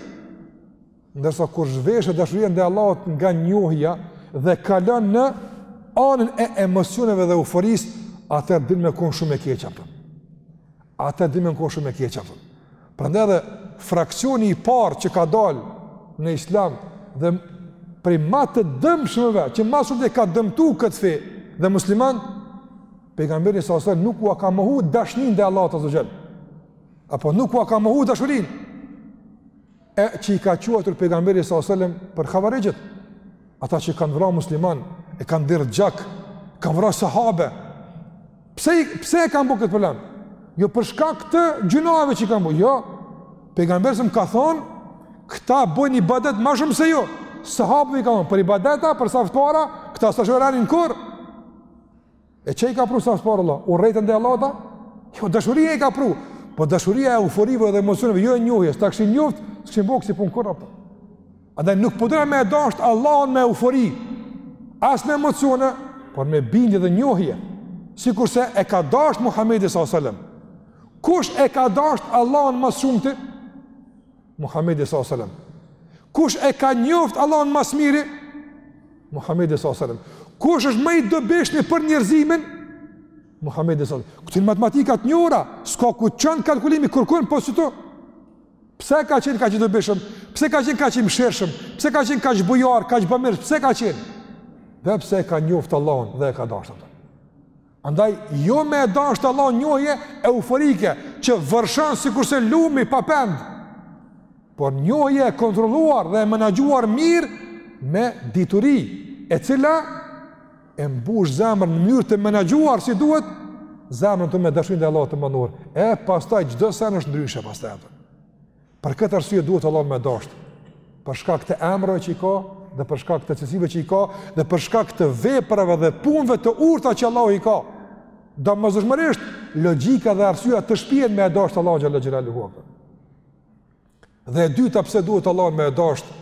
ndërsa kur zhveshet dashuria ndaj Allahut nga njohja dhe kalon në anën e emocioneve dhe euforisë, atëherë din me kon shumë e keqe ajo. Atëherë din me kon shumë e keqe ajo. Prandaj edhe fraksioni i parë që ka dalë në Islam dhe prej ma të dëmshmëve që ma së shumti e ka dëmtu këtë fe dhe muslimanët Pejgamberi s.a.s. nuk ua ka mohu dashninë ndaj Allahut azze ue xhel. Apo nuk ua ka mohu dashurinë, që i ka quajtur pejgamberi s.a.s. për havarixhët. Ata që kanë vra muslimanë, e kanë derdh gjak, kanë vra sahabë. Pse, pse e kanë bo këtë problem? Jo për shkak të gjynaheve që i kanë bo. Jo, pejgamberi s.a.s. ka thonë, këta bojnë ibadet ma shumë se ju. Sahabëve u ka thonë, për ibadete, për saf t'parë, këta s'e lshojnë kurrë. E çka i ka pru n'saf t'parë vëlla? Urrejtja ndaj Allahut a? Jo, dashuria i ka pru. Po dashuria e euforive dhe emocioneve, jo e njohjes, se ta kishin njoft, s'kishin bo ksi punë kurrë ata. Andaj nuk po dona me e dasht Allahun me eufori, as me emocione, por me bindje dhe njohje. Sikurse e ka dasht Muhammedi s.a.s. Kush e ka dasht Allahun ma s'shumti? Muhamedi sallallahu alaihi wasallam. Kush e ka njoft Allahun ma së miri? Muhamedi sallallahu alaihi wasallam. Kush është ma i dobishmi për njerëzimin? Muhamedi sallallahu alaihi wasallam. Këto janë matematika të njohura, s'ka ku çon kalkulimi kurrkun pos te ai. Pse ka qenë kaq i dobishëm? Pse ka qenë kaq i mëshirshëm? Pse ka qenë kaq bujar, kaq bamirës? Pse ka qenë? Për se e ka njoft Allahun dhe e ka dasht. Andaj, jo me e dashtë Allahun njohje euforike, që vërshon sikurse lumi pa pendë, por njohje e kontrolluar dhe e menaxhuar mirë me dituri, e cila e mbush zemrën në mënyrë të menaxhuar si duhet, zemrën tonë me dashni ndaj Allahut të Madhëruar, e pastaj çdo sen është ndryshe pastaj. Për këtë arsye duhet Allahun me e dashtë, për shkak të emrave që i ka, dhe për shkak të cilësive që i ka, dhe për shkak të veprave dhe punëve të urta që Allahu i ka. Domosdoshmërisht, logjika dhe arsyeja të shpien me e dashtë Allahun xhalla xhelaluhu, a kupton. Dhe e dyta pse duhet Allahun me e dashtë,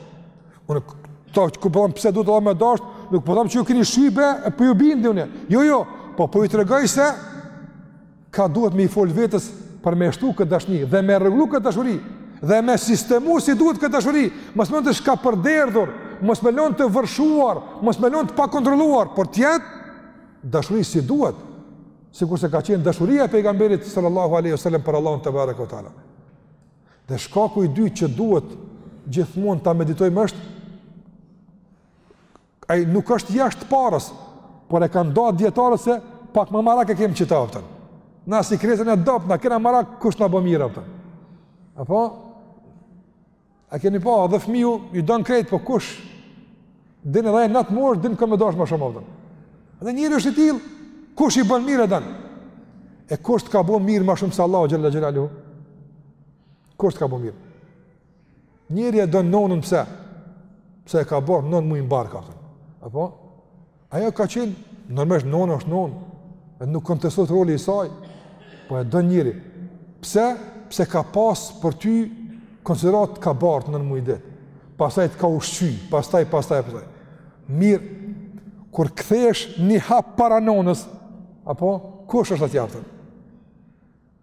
unë këtu kur po thom pse duhet Allahun me e dashtë, nuk po thom që ju keni shybe, e po ju bindi unë, jo, jo, po po ju tregoj se, Ka duhet me i fol vetes për me e shtu këtë dashni dhe me rregullu këtë dashuri dhe me sistemu si duhet këtë dashuri, mos me lënë të shkapërderdhur, mos me lënë të vërshuar, mos me lënë të pakontrolluar, por të jetë dashuri si duhet, sikurse ka qenë dashuria e pejgamberit sallallahu alaihi wasallam për Allahun tebareke wa teala. Dhe shkaku i dytë që duhet gjithmonë ta meditojmë është Ai nuk është jashtë të parës, por e kanë da dijetarët se pak më marak e kemi qita, a kupton. Na si krijesë e dobët, na kena marak kush na bën mirë, a kupton. Apo a keni pa edhe fëmiu i don krejt, po kush din edhe në atë moshë din kë me dashtë më shumë, a kupton. Dhe njeri është i tillë, kush i bën mirë e don. E kush të ka bo mirë më shumë se Allahu xhalla xhelalu? Kush të ka bën mirë? Njeri e don nonën pse? Pse e ka bart nëntë muj n'bark, a kupton. Apo? Ajo ka qenë normalisht nona është nonë, e nuk kontestohet roli i saj, po e don njeri. Pse? Pse ka pas për ty konsideratë, të ka bart nëntë muj ditë. Pastaj të ka ushqy, pastaj pastaj pastaj. Mirë. Kur kthehesh një hap para nonës, apo kush është atje, a kupton?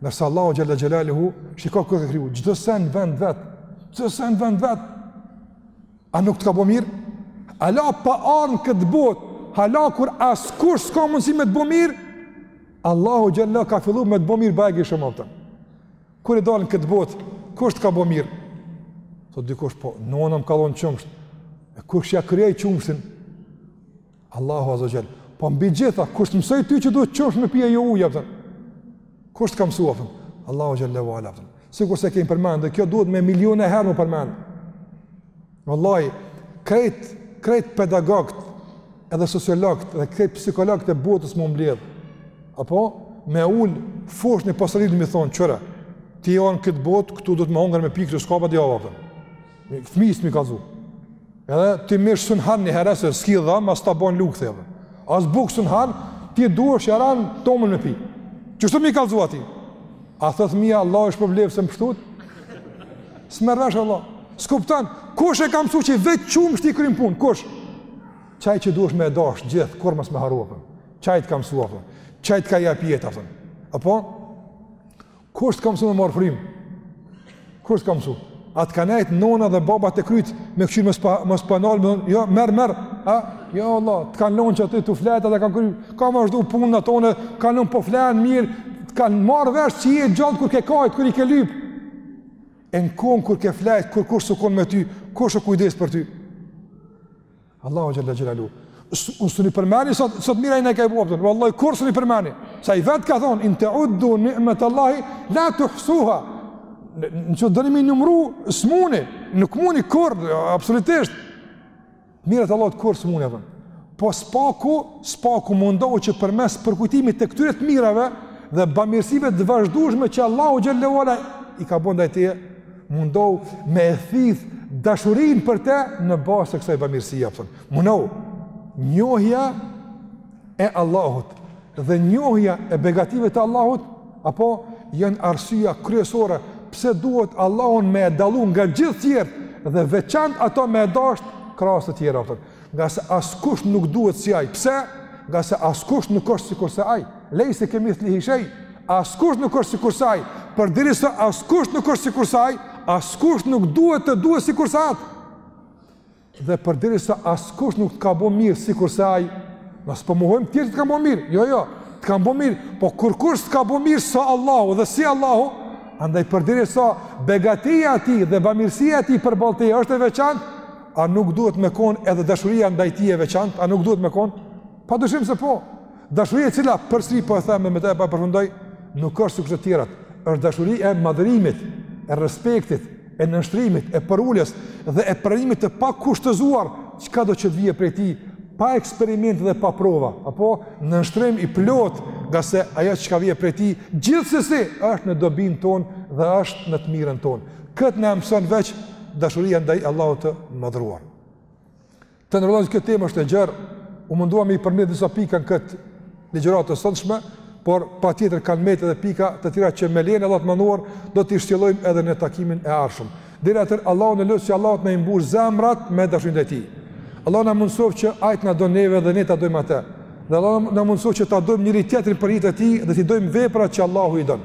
Ndërse Allahu xhalla xhelaluhu shiko kur t'ka kriju, çdo sen n'vend t'vet. Çdo sen n'vend t'vet. A nuk të ka bo mirë? Hala pa ardh n'këtë botë, hala kur askush s'ka mundësi me të bo mirë? Allahu xhalla ka filluar me të bo mirë bajagi shumë, a kupton. Kur ke dalë n'këtë botë, kush të ka bo mirë? Thot dikush po, nona m'ka dhënë qumësht. E kush ja krijoi qumështin? Allahu Azza wa Jall, po mbi gjitha, kush të mësoi ty që duhet qumësht me pi e jo ujë, a kupton? Kush të ka mësu, a kupton? Allahu Jalla wa ala, a kupton. Sikurse kemi përmend, dhe kjo duhet me miliona herë m'u përmend. Vallahi, krejt, krejt pedagogët, edhe sociologët, edhe krejt psikologët e botës m'u mbledh. Apo, me ul foshnjën posa lind, me i thonë, qyre, ti je ardh n'këtë botë, këtu duhet me hongër me pi, këtu s'ka badjava, a kupton. Fëmijës me i kallzu. Edhe ti mish s'un han njëherë se s'ki dhamë as ta bën lukthi hala. As bukë s'un han, ti duhet që ran tomël me pi. Qështu me i kallzu atij. A thot fëmija Allah të shpërbleftë se më pshtove? S'merr vesh hala. S'kupton, kush e ka msu që veç qumështi kryn punë, kush? Qaj që duhet me e dashtë gjithë, kurrë mos me harru, a kupton. Qaj të ka msu, a kupton. Qaj të ka jap jetë, a kupton. Apo? Kush t'ka msu me marr frym? Kush t'ka msu? A të ka nejtë nona dhe baba te kryt me këqyrë mos po, mos po nal, jo merr, merr, a? Jo, vallah, të kanë lon që aty tu fletë dhe kanë kry, kanë vazhdu punën e tyne, kanë lon po flen mirë, të kanë marr vesh që je gjallë kur ke kajtë, kur i ke lypë. E n'kohën kur ke fletë, kur kush s'u kon me ty, kush u kujdes për ty? Allahu xhalla xhelalu. Unë s'un i përmeni sa t'mira Ai na ka bo. Vallahi kurrë s'un i përmeni. Se Ai vet ka thon in ta'uddu ni'mat Allahi la tuhsuha. Në doni m'i numru, s'muni, nuk muni kurrë, absolutisht. T'mirat e Allahut kurrë s'muni, apo. Po s'paku, s'paku mundohu që përmes përkujtimit të këtyre të mirave dhe bamirësive të vazhdushme që Allahu xhelalu i ka bo ndaj teje, Mundohu me e thith dashurin për te në bazë të kësaj bamirësie, kupton. Mundohu, njohja e Allahut dhe njohja e begative të Allahut, apo janë arsyja kryesore, pse duhet Allahun me e dallu nga gjithë tjertë dhe veçant Atë me e dasht krahas të tjerave, kupton. Ngase askush nuk duhet si ai. Pse? Ngase askush nuk është sikurse ai. Lejse kemithlihi shej. Askush nuk është sikurse ai. Përderisa askush nuk është sikurse ai, askush nuk duhet të duhet sikurse atë. Dhe përderisa askush nuk të ka bo mirë sikurse ai, ne s'po mohojmë tjerët t'kanë bo mirë. Jo, jo, të kanë bo mirë. Po kurkush s'të ka bo mirë sa Allahu dhe si Allahu, andaj përderisa begatia e tij dhe bamirësia e tij përballë teje është e veçantë, a nuk duhet me kon edhe dashuria ndaj tij e veçantë, a nuk duhet me kon? Pa dyshim se po. Dashuria e cila përsëri po e them dhe me të po e përfundoj, nuk është sikur të tjerat. Është dashuri e madhërimit, e respektit, e nënshtrimit, e përuljes dhe e pranimit të pakushtëzuar çkado që të vijë prej tij, pa eksperiment dhe pa prova. Apo nënshtrim i plot, ngase ajo çka vje prej tij, gjithsesi është në dobin ton dhe është në të mirën ton. Këtë na mëson veç dashuria ndaj Allahut të Madhëruar. Të nderuar, kjo temë është e gjerë, u munduam me i përmend disa pika në këtë ligjëratë të sotshme, por patjetër kanë metë edhe pika të tjera që me lejen e Allahut të Madhëruar do t'i shtjellojmë edhe në takimin e ardhshëm. Deri atëherë, Allahun e lus që Allahu t'na i mbush zemrat me dashurinë e tij. Allahu na mundësoftë që ai të na don neve dhe ne ta dojmë atë. Dhe Allahu na mundësoftë që ta dojmë njëri-tjetrin për hir të tij dhe t'i dojmë veprat që Allahu i don.